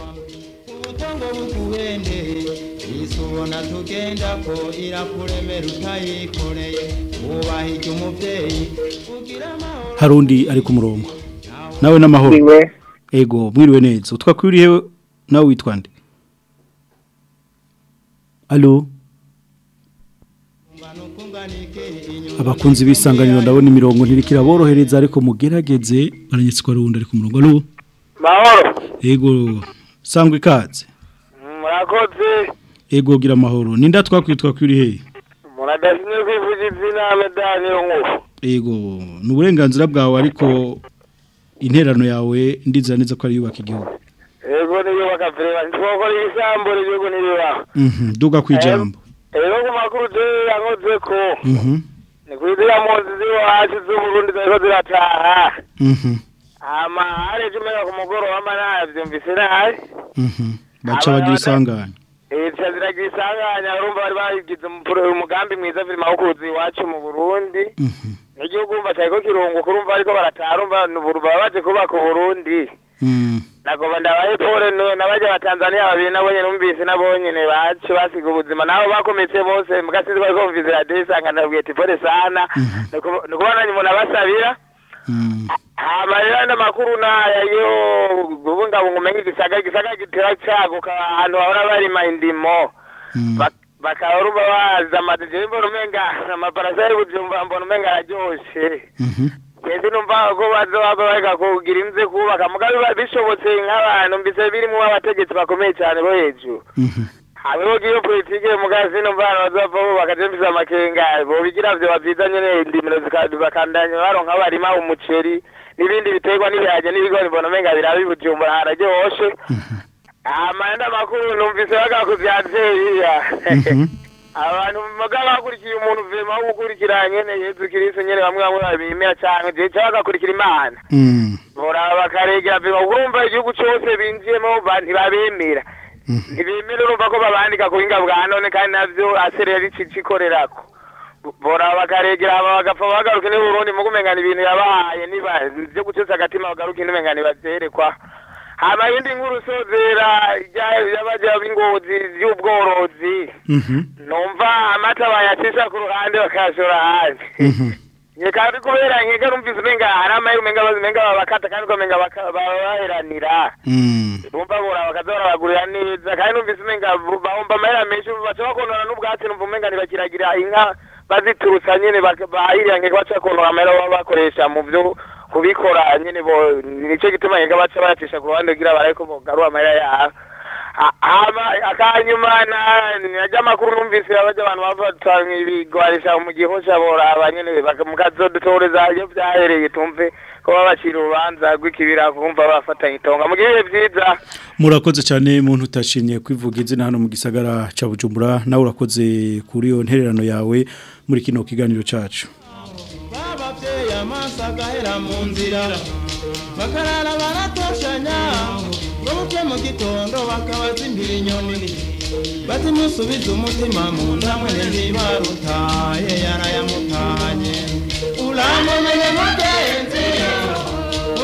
Isubona tugenda ko irakuremera utayikoreye wubahije umubyeyi hari undi ari ku murongo. Nawe n'amahoro. Ego mwiriwe neza. Utwakwiriye nawe witwa nde? Alo? Abakunzi b'isanganiro ndabona imirongo ntirikira borohereza ariko mugerageze. Baranyetse ko ari ari ku murongo alo? Mahoro. Ego sangwa ikaze murakoze. Ego gira amahoro. Ninda twakwitwa kuri he? Muradashimye kwivuga izina medani yo ngufu ego ni uburenganzira bwawe ariko interano yawe ndizera neza ko ari yubaka igihugu. Ego niyubaka perezida ntitwakora ibisambo n'igihugu n'ibibaho Mhm, duga ku ijambo. Rero ku makuru yankoze ko Mhm, ni kuri ziriya mpunzi z'iwacu z'uburundi zariko zirataha. Mhm, hama hareje umenya ku mugoroba mba navyumvise nabi baca bagira isanganya Eca ziragira isanganya urumva bari bagize umugambi mwiza viri mawukuzi iwacu mu Burundi. N'igihugu umva cariko kirunguka urumva ariko baba baje kubaka Uburundi nagoba ndabahe pole no- n'abaja batanzania babiri nabo nyene numvise nabo nyene bace basiga ubuzima nabo bakometse bose mugasizi bariko bumvise radiyo isanga ndabwiye ati pole sana. Nukuba- nukubona nyuma nabasabira hama rero andi makuru naya yo bubungabunga umenga igisaga igisaga gitera caguka ahantu bahora barima indimo Bak- bakaba rumva bazi amadije mbona umenga amaparasari bujumba mbona umenga araryoshe Kezi numva ko bazoba bareka kugira inze kubaka. Mugabe bishobotse nk'abantu mbise birimo abategetsi bakomeye cyane bo hejuru. Hariho giyo politike mugazi numva abantu bazova bubaka je mbise amakenga. Bobigira vyo bavyiza nyene indimiro bakandanya baronka barima umuceri n'ibindi biterwa n'ibihaje n'ibigori. Mbona umenga birabi bujumbura hararyoshe. Amanda makuru numvise bagakuvya nzeyiya abantu muga bakurikiye umuntu vema wo gukurikira nyene yezu kristo nyene bamwe bamwe babimera canke je cyangwa bagakurikira imana. Boraba bakaregera vema urumva igihugu cose binjiyemo ba- ntibabemera. Ntibemera urumva ko babandika ku buhinga bwa none kandi navyo aserera ricikorerako boraba bakaregera hama bagapfa bagaruka ni Burundi mu kumengana ibintu yabahaye niba vyo gucutsa agatima bagaruka n'umengana bavyerekwa hama yindi nkuru sozera y'abaja b'ingozi y'ubworozi numva amata bayacisha ku ruhande bakayashora hanze kandi kubera nkeka numvise umenga hari amahera umenga umenga babakata kandi ukamenga babaheranira numva bora bakaza barabagurira neza kandi numvise umenga bahomba amahera menshi baca bakonora n'ubwatsi numva umenga ntibakiragira inka baziturutsa nyene bak- bahiriya nkeka baca bakonora amahera baba bakoresha mu vyo kubikora nyene bo nico gituma nkeka baca bayacisha ku ruhande kugira bareko bogarura amahera yabo Ha- hama akanyuma na najya amakuru numvise abaja abantu bafatanywe ibigwarisha mu gihosha boraba nyene baka- mukazodutoreza iyo vyahereye tumve ko babacira urubanza rw'ikibira kumva bafatanye itonga mu gihe vyiza. Murakoze cyane muntu utashimye kwivuga izina hano mu gisagara ca Bujumbura nawe urakoze kuri iyo ntererano yawe muri kino kiganiro bababyeyi amaso agahera mu nzira. Bakarara baratoshanya ngo buke mu gitondo bakabaza imbere inyoni. Bati musubize umutima mu nda mwene ntibarutaye yarayamutanye uramumenye mugenzi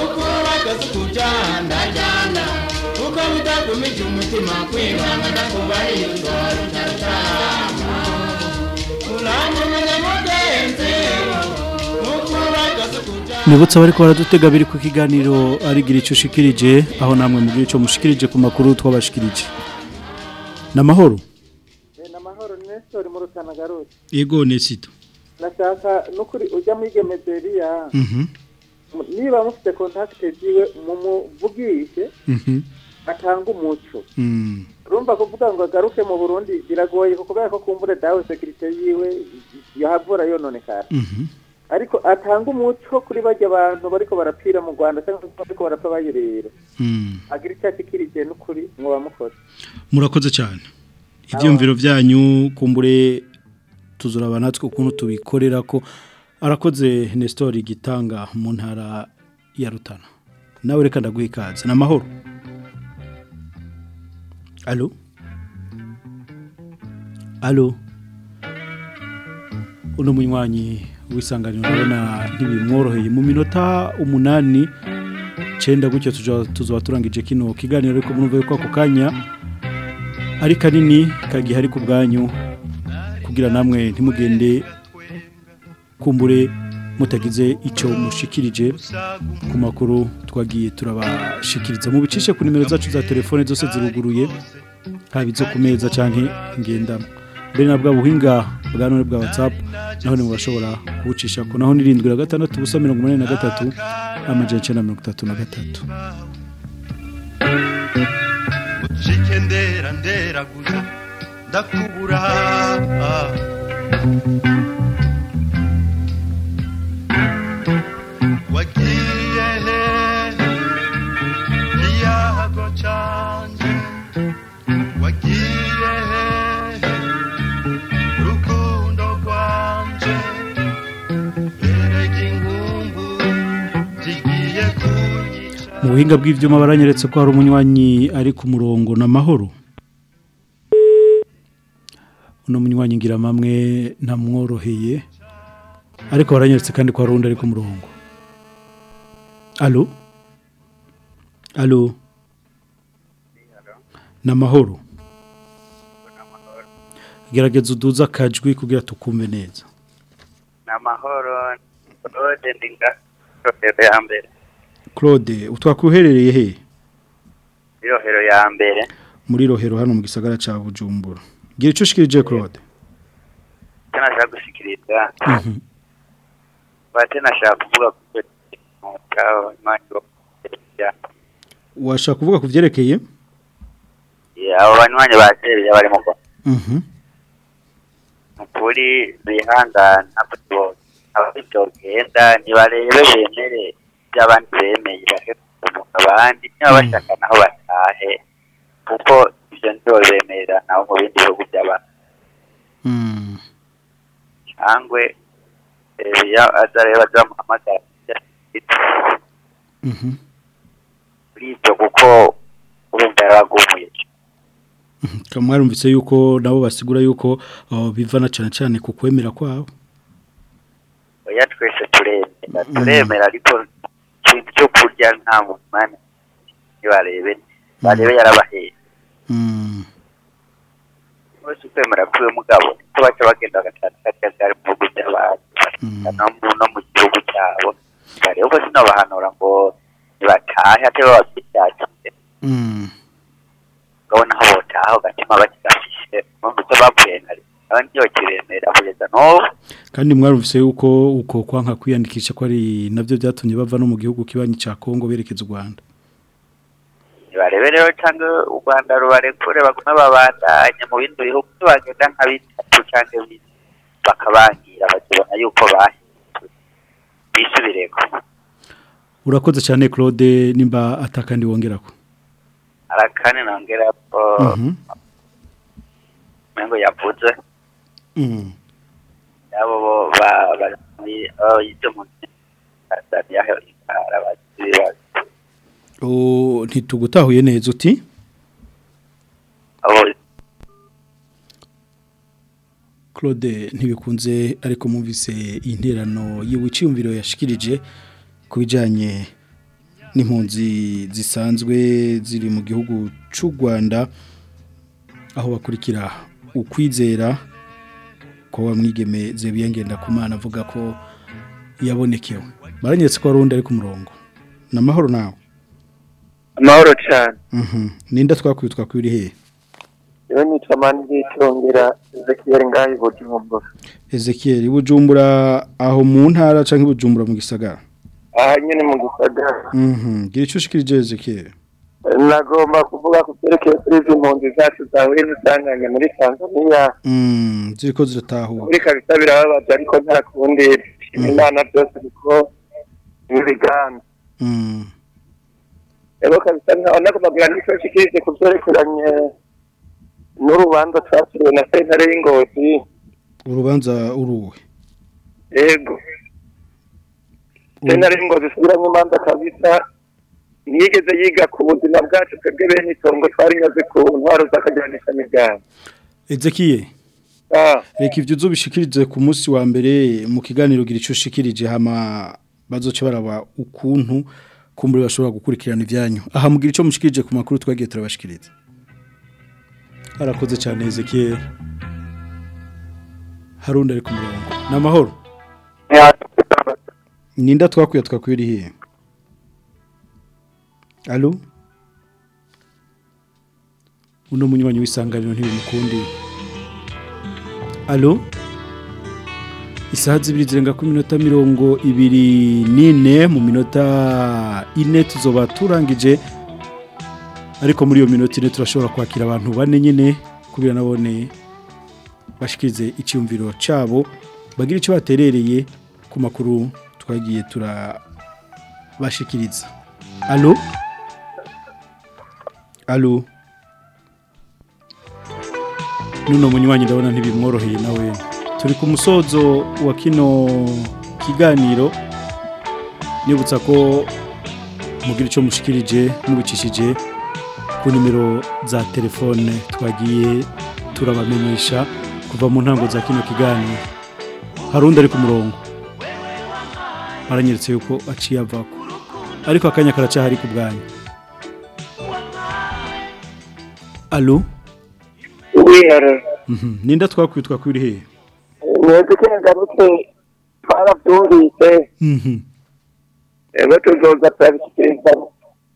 uko bagaze kujyana uko bitagumije umutima kwibanga ndakubahirizwa rutarutama uramumenye mugenzi kujyana Nibutsa bariko baradutega biri ku kiganiro arigira ico ushikirije aho namwe mugira ico mushikirije ku makuru twabashikirije. Namahoro namahoro nestori mu rutanagaruke. Ego nesito nashaka nukuri ujya muri gemederiya Mhm. Niba mufite kontakite ziwe mumuvugishe mhm. atanga umuco mm. Urumva kuvuga ngo agaruke mu burundi biragoye kuko kubera ko kumbure dawe sekirite yiwe yahavura yononekara. Mhm. Ariko atanga umuco kuri bajya abantu bariko barapfira mu rwanda cyangwa se bariko barapfa bayirera mm agira icyo ashikirije n'ukuri mwoba mukoze murakoze cyane. Ibyumviro byanyu kumbure tuzuraba natwe ukuntu tubikorera ko arakoze Nestor gitanga mu ntara ya Rutana. Nawe reka ndaguha ikaze. Namahoro Allo? Allo? Uno munywanyi wisanganiro ndabona ntibimworoheye. Mu minota umunani cenda gutyo tuja tuzoba turangije kino kiganiro ariko murumve ko ako kanya ari kanini kagiye ari ku bwanyu kugira namwe ntimugende kumbure mutagize icyo mushikirije ku makuru twagiye turabashikiriza. Mu bicishe ku nimero zacu za telefone zose ziruguruye haba izo ku meza cyangwa ngendamo mbere na bwa buhinga bwa none bwa whatsapp naho ni mubashobora kubucisha ko naho nirindwi na gatandatu ubusa mirongo umunani na gatatu amajana icyenda mirongo itatu na gatatu. Ndera ndera gusa ndakubura. Kunyica mu buhinga bw'ibyuma baranyeretse ko hari umunywanyi ari ku murongo n'amahoro uno munywanyi ngira amamwe ntamworoheye ariko baranyeretse kandi ko hari undi ari ku murongo. Alo alo n'amahoro gerageza uduze akajwi kugira tukumve neza. Ni amahoro rohero ya mbere. Claude utwakuherereye he? Rohero ya mbere. Muri rohero hano mu gisagara cya bujumbura. Gira icyo ushikirije claude. Nashaka gushikiriza. Mhm. bate nashaka kuvuga washaka kuvuga ku byerekeye? Abo banywanyi ba sebiya bari mu rwanda Mhm. ukuri bihangana ntabwo byogenda ntibarebe bemere. Ibyo abandi bemeye bahe kumunga abandi niba bashaka naho batahe kuko ibyo nibo bemerera naho mu bindi bihugu by'abantu. Mm. cyangwa iyo azareba azamuhamagara Mhm. kuri ibyo kuko urumva yaragumuye mwarumvise yuko nabo basigura yuko bivana cyane cyane ku kwemera kwabo. Oya twese turemera. Turemera ariko ikintu cyo kurya nta muntu ntibarebe barebe yarabaheye Mm. bose ukwemera kwiwe mugabo ko baca bagenda bagatanga akajagari mu bihugu no mu no mu gihugu cyabo barebe ko sinobahanura ngo ntibatahe ate bababyishakire Mm. ukabona aho botaha ugatima bakigafishe. Mpamvu icyo bapfuye nari abandi ntibakiremera kugeza n'ubu kandi mwarumvise yuko uko kwanka kwiyandikisha ko ari na byo byatumye bava no mu gihugu kibanyi cya Kongo berekeza u Rwanda. Ntibarebe rero cyangwa u rwanda rubarekure bagume babandanye mu bindi bihugu bagenda nka bitatu cyangwa bine bakabangira bakibona yuko bisubireko urakoze cyane Claude nimba atakandi wongerako. Arakane nongera ko Mhm. mengo yavuze. Yabo bo ba- bari ibyo mu Tanzania ntitugutahuye neza uti Claude ntibikunze ariko mumvise interano y'ubuciyumviro yashikirije ku bijanye n'impunzi zisanzwe ziri mu gihugu cy'u Rwanda aho bakurikira ukwizera ko wamwigeme zebiyengenda kumana avuga ko yabonekewe. Baranyetse ko warundi ari ku murongo. Namahoro nawe. Amahoro cyane mhm. Ninda twakwitwa kwiri he? Rero nitwa mani bw'icyongera ezekiyeli ngaho i bujumbura. Ezekiel bujumbura aho mu ntara canke bujumbura mu gisagara? Aha nyine mu gisagara. Mhm. Gira icyo ushikirije Ezekiel. Nagomba kuvuga ku byerekeye kuri izi mpunzi zacu zahuye n'isanganya muri tanzania. Mm ziriko ziratahura muri kabisa birababaje ariko nta kundi imana byose kuko n'ibiganda mm. Rero kabisa kumabwira n'icyo nshikirije ku byerekeranye n'urubanza twakiriwe na sentare y'ingozi. Urubanza uruwe yego. Sentare y'ingozi isubiramo imanza kabisa. Ntiyigeze yiga ku buzima bwacu twebwe bene itongo twarinyaze ku ntwaro z'akajyanisha miryango Ezekiel ah. reka ivyo uzobishikirije ku munsi wa mbere mu kiganiro gira icyo ushikirije hama bazoce baraba ukuntu kumbure bashobora gukurikirana ivyanyu aha mugira ico mushikirije ku makuru twagiye turabashikiriza. Arakoze cyane Ezekiel. Harundi ari ku murongo. Namahoro ninda twakuye twakwiri he Allo Uno munywanyi w'isanganiro ntibimukundi Allo Isaha zibiri zirenga ku minota mirongo ibiri n'ine mu minota ine tuzoba turangije ariko muri iyo minota ine turashobora kwakira abantu bane nyine kubera nabone bashikirize icyumviro cyabo bagira icyo baterereye ku makuru twagiye turabashikiriza. Alo? Alo. Nuno munywanyi ndabona ntibimworoheye nawe. Turi ku musozo wa kino kiganiro. Nibutsa ko mugira icyo mushikirije mubicishije ku nimero za telefone twagiye turabamenyesha kuva mu ntango za kino kiganiro. Hari undi ari ku murongo. Aranyeretse yuko aciye avako. Ariko akanya karacyahari ku bwanyu. Alo wihara Mhm. ninda twakwitwa kwiri hehe mwese kengarutse twarabyumvise ego tuzoza turabishyikiriza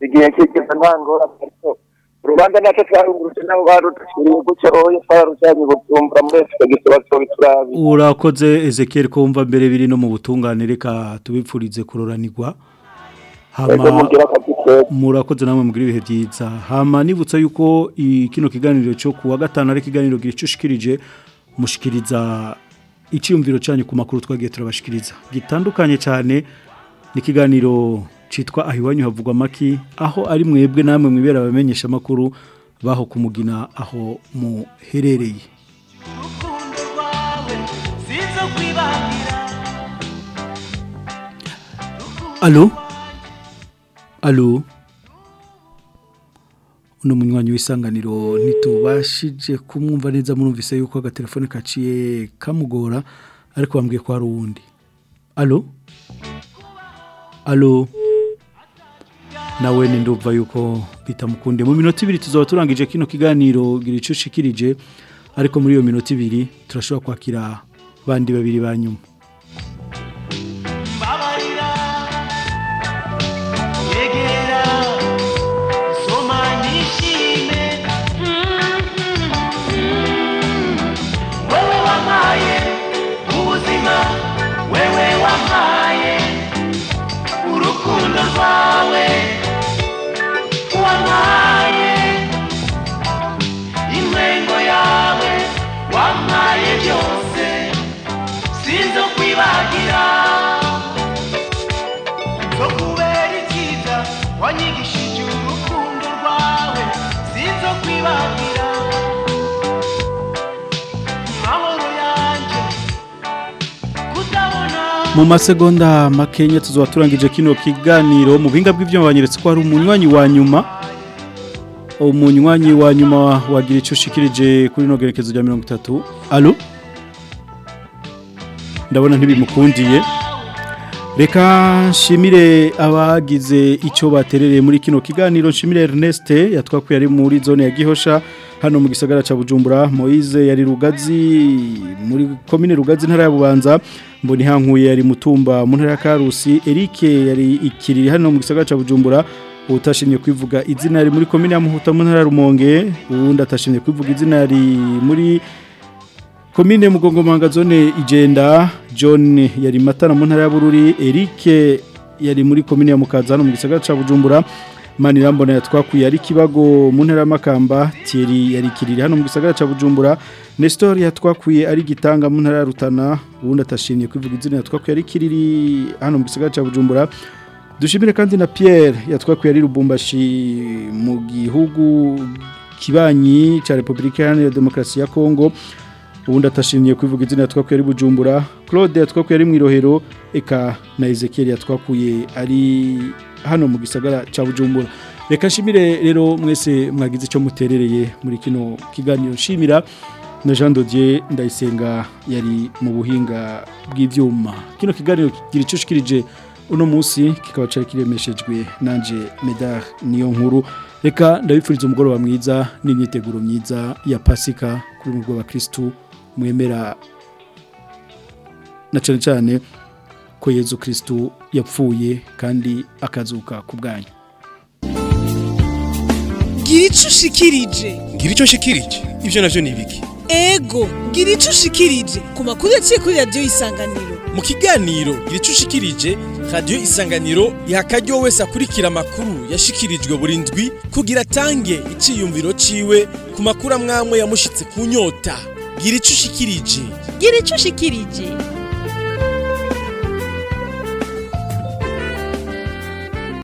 igihe kigeze nta ngorane ariko urubanza na cyo twarungurutse nabo barudushyiriye gutyo oye twararujyanye bujumbura muri efuperi gisiba turabi urakoze ezekiel ko wumva mbere biri no mu butungane reka tubipfurize kuroranirwa murakoze namwe mugira ibihe byiza. Hama nibutsa yuko i- kino kiganiro cyo kuwa gatanu ari ikiganiro gicushikirije mushikiriza icyumviro cyanyu ku makuru twagiye turabashikiriza. Gitandukanye cyane n'ikiganiro cyitwa aho iwanyu havugwa amaki aho ari mwebwe namwe mwibera abamenyesha amakuru baho kumugina aho muherereye. Alo? Alo? Uno munywanyi w'isanganiro ntitubashije kumwumva neza murumvise yuko agatelefone kaciye kamugora ariko bambwiye ko hari uwundi. Alo? Alo? Nawe ni ndumva yuko bitamukunde mu minota ibiri tuzaba turangije kino kiganiro gira icyo ushikirije ariko muri iyo minota ibiri turashobora kwakira bandi babiri ba nyuma. Mu masegonda makenya tuzaba turangije kino kiganiro mu buhinga bw'ibyuma banyeretse ko hari umunywanyi wa nyuma. Umunywanyi wa nyuma wagira icyo ushikirije kuri ino gerekezo rya mirongo itatu. Alo ndabona ntibimukundiye. Reka nshimire abagize icyo baterereye muri kino kiganiro. Nshimire Ernest yatwakuye ari muri zone ya Gihosha. Hano mu gisagara ca Bujumbura Moise yari Rugazi. Muri commune Rugazi ntara ya Bubanza mboni hankuye yari Mutumba. Mu ntara ya Karusi Eric yari ikiriri hano mu gisagara ca Bujumbura utashimye kwivuga izina yari muri commune ya Muhuta mu ntara Rumonge uwundi atashimye kwivuga izina yari muri Komine Mugongomanga zone igenda John yari matana mu ntara ya Bururi. Eric yari muri komine ya Mukaza hano mu gisagara ca Bujumbura. Manirambona yatwakuye ari kibago mu ntara ya Makamba Thierry yari kiriri hano mu gisagara ca Bujumbura. Nestor yatwakuye ari gitanga mu ntara ya Rutana ubundi atashimye kwivuga izina yatwakuye ari kiriri hano mu gisagara ca Bujumbura. Dushimire kandi na Pierre yatwakuye ari Lubumbashi mu gihugu kibanyi ca Republika Iharanira Demokarasi ya Kongo ubundi atashimye kwivuga izina twakuye ari bujumbura. Claude yatwakuye ari mu irohero eka na ezekiel yatwakuye ari hano mu gisagara cya bujumbura. Reka nshimire rero mwese mwagize icyo muterereye muri kino kiganiro. Nshimira na jean dodier ndayisenga yari mu buhinga bw'ibyuma kino kiganiro kigira icyo ushikirije uno munsi kikaba cyari kiremeshejwe nanje medar niyo nkuru reka ndabifuriza umugoroba mwiza n'imyiteguro myiza ya pasika kuri mu rw'abakirisitu mwemera na cyane cyane ko yezu kirisitu yapfuye kandi akazuka ku bwanyu. Gira icyo ushikirije. Ngira icyo nshikirije ibyo navyo ni ibiki? Ego gira icyo ushikirije. Ku makuru yaciye kuri radiyo isanganiro. Mu kiganiro gira icyo ushikirije radiyo isanganiro iha akaryo wese akurikira amakuru yashikirijwe buri ndwi kugira atange iciyumviro ciwe ku makuru amwamwe yamushitse ku nyota. Gira ico ushikirije. Gira ico ushikirije.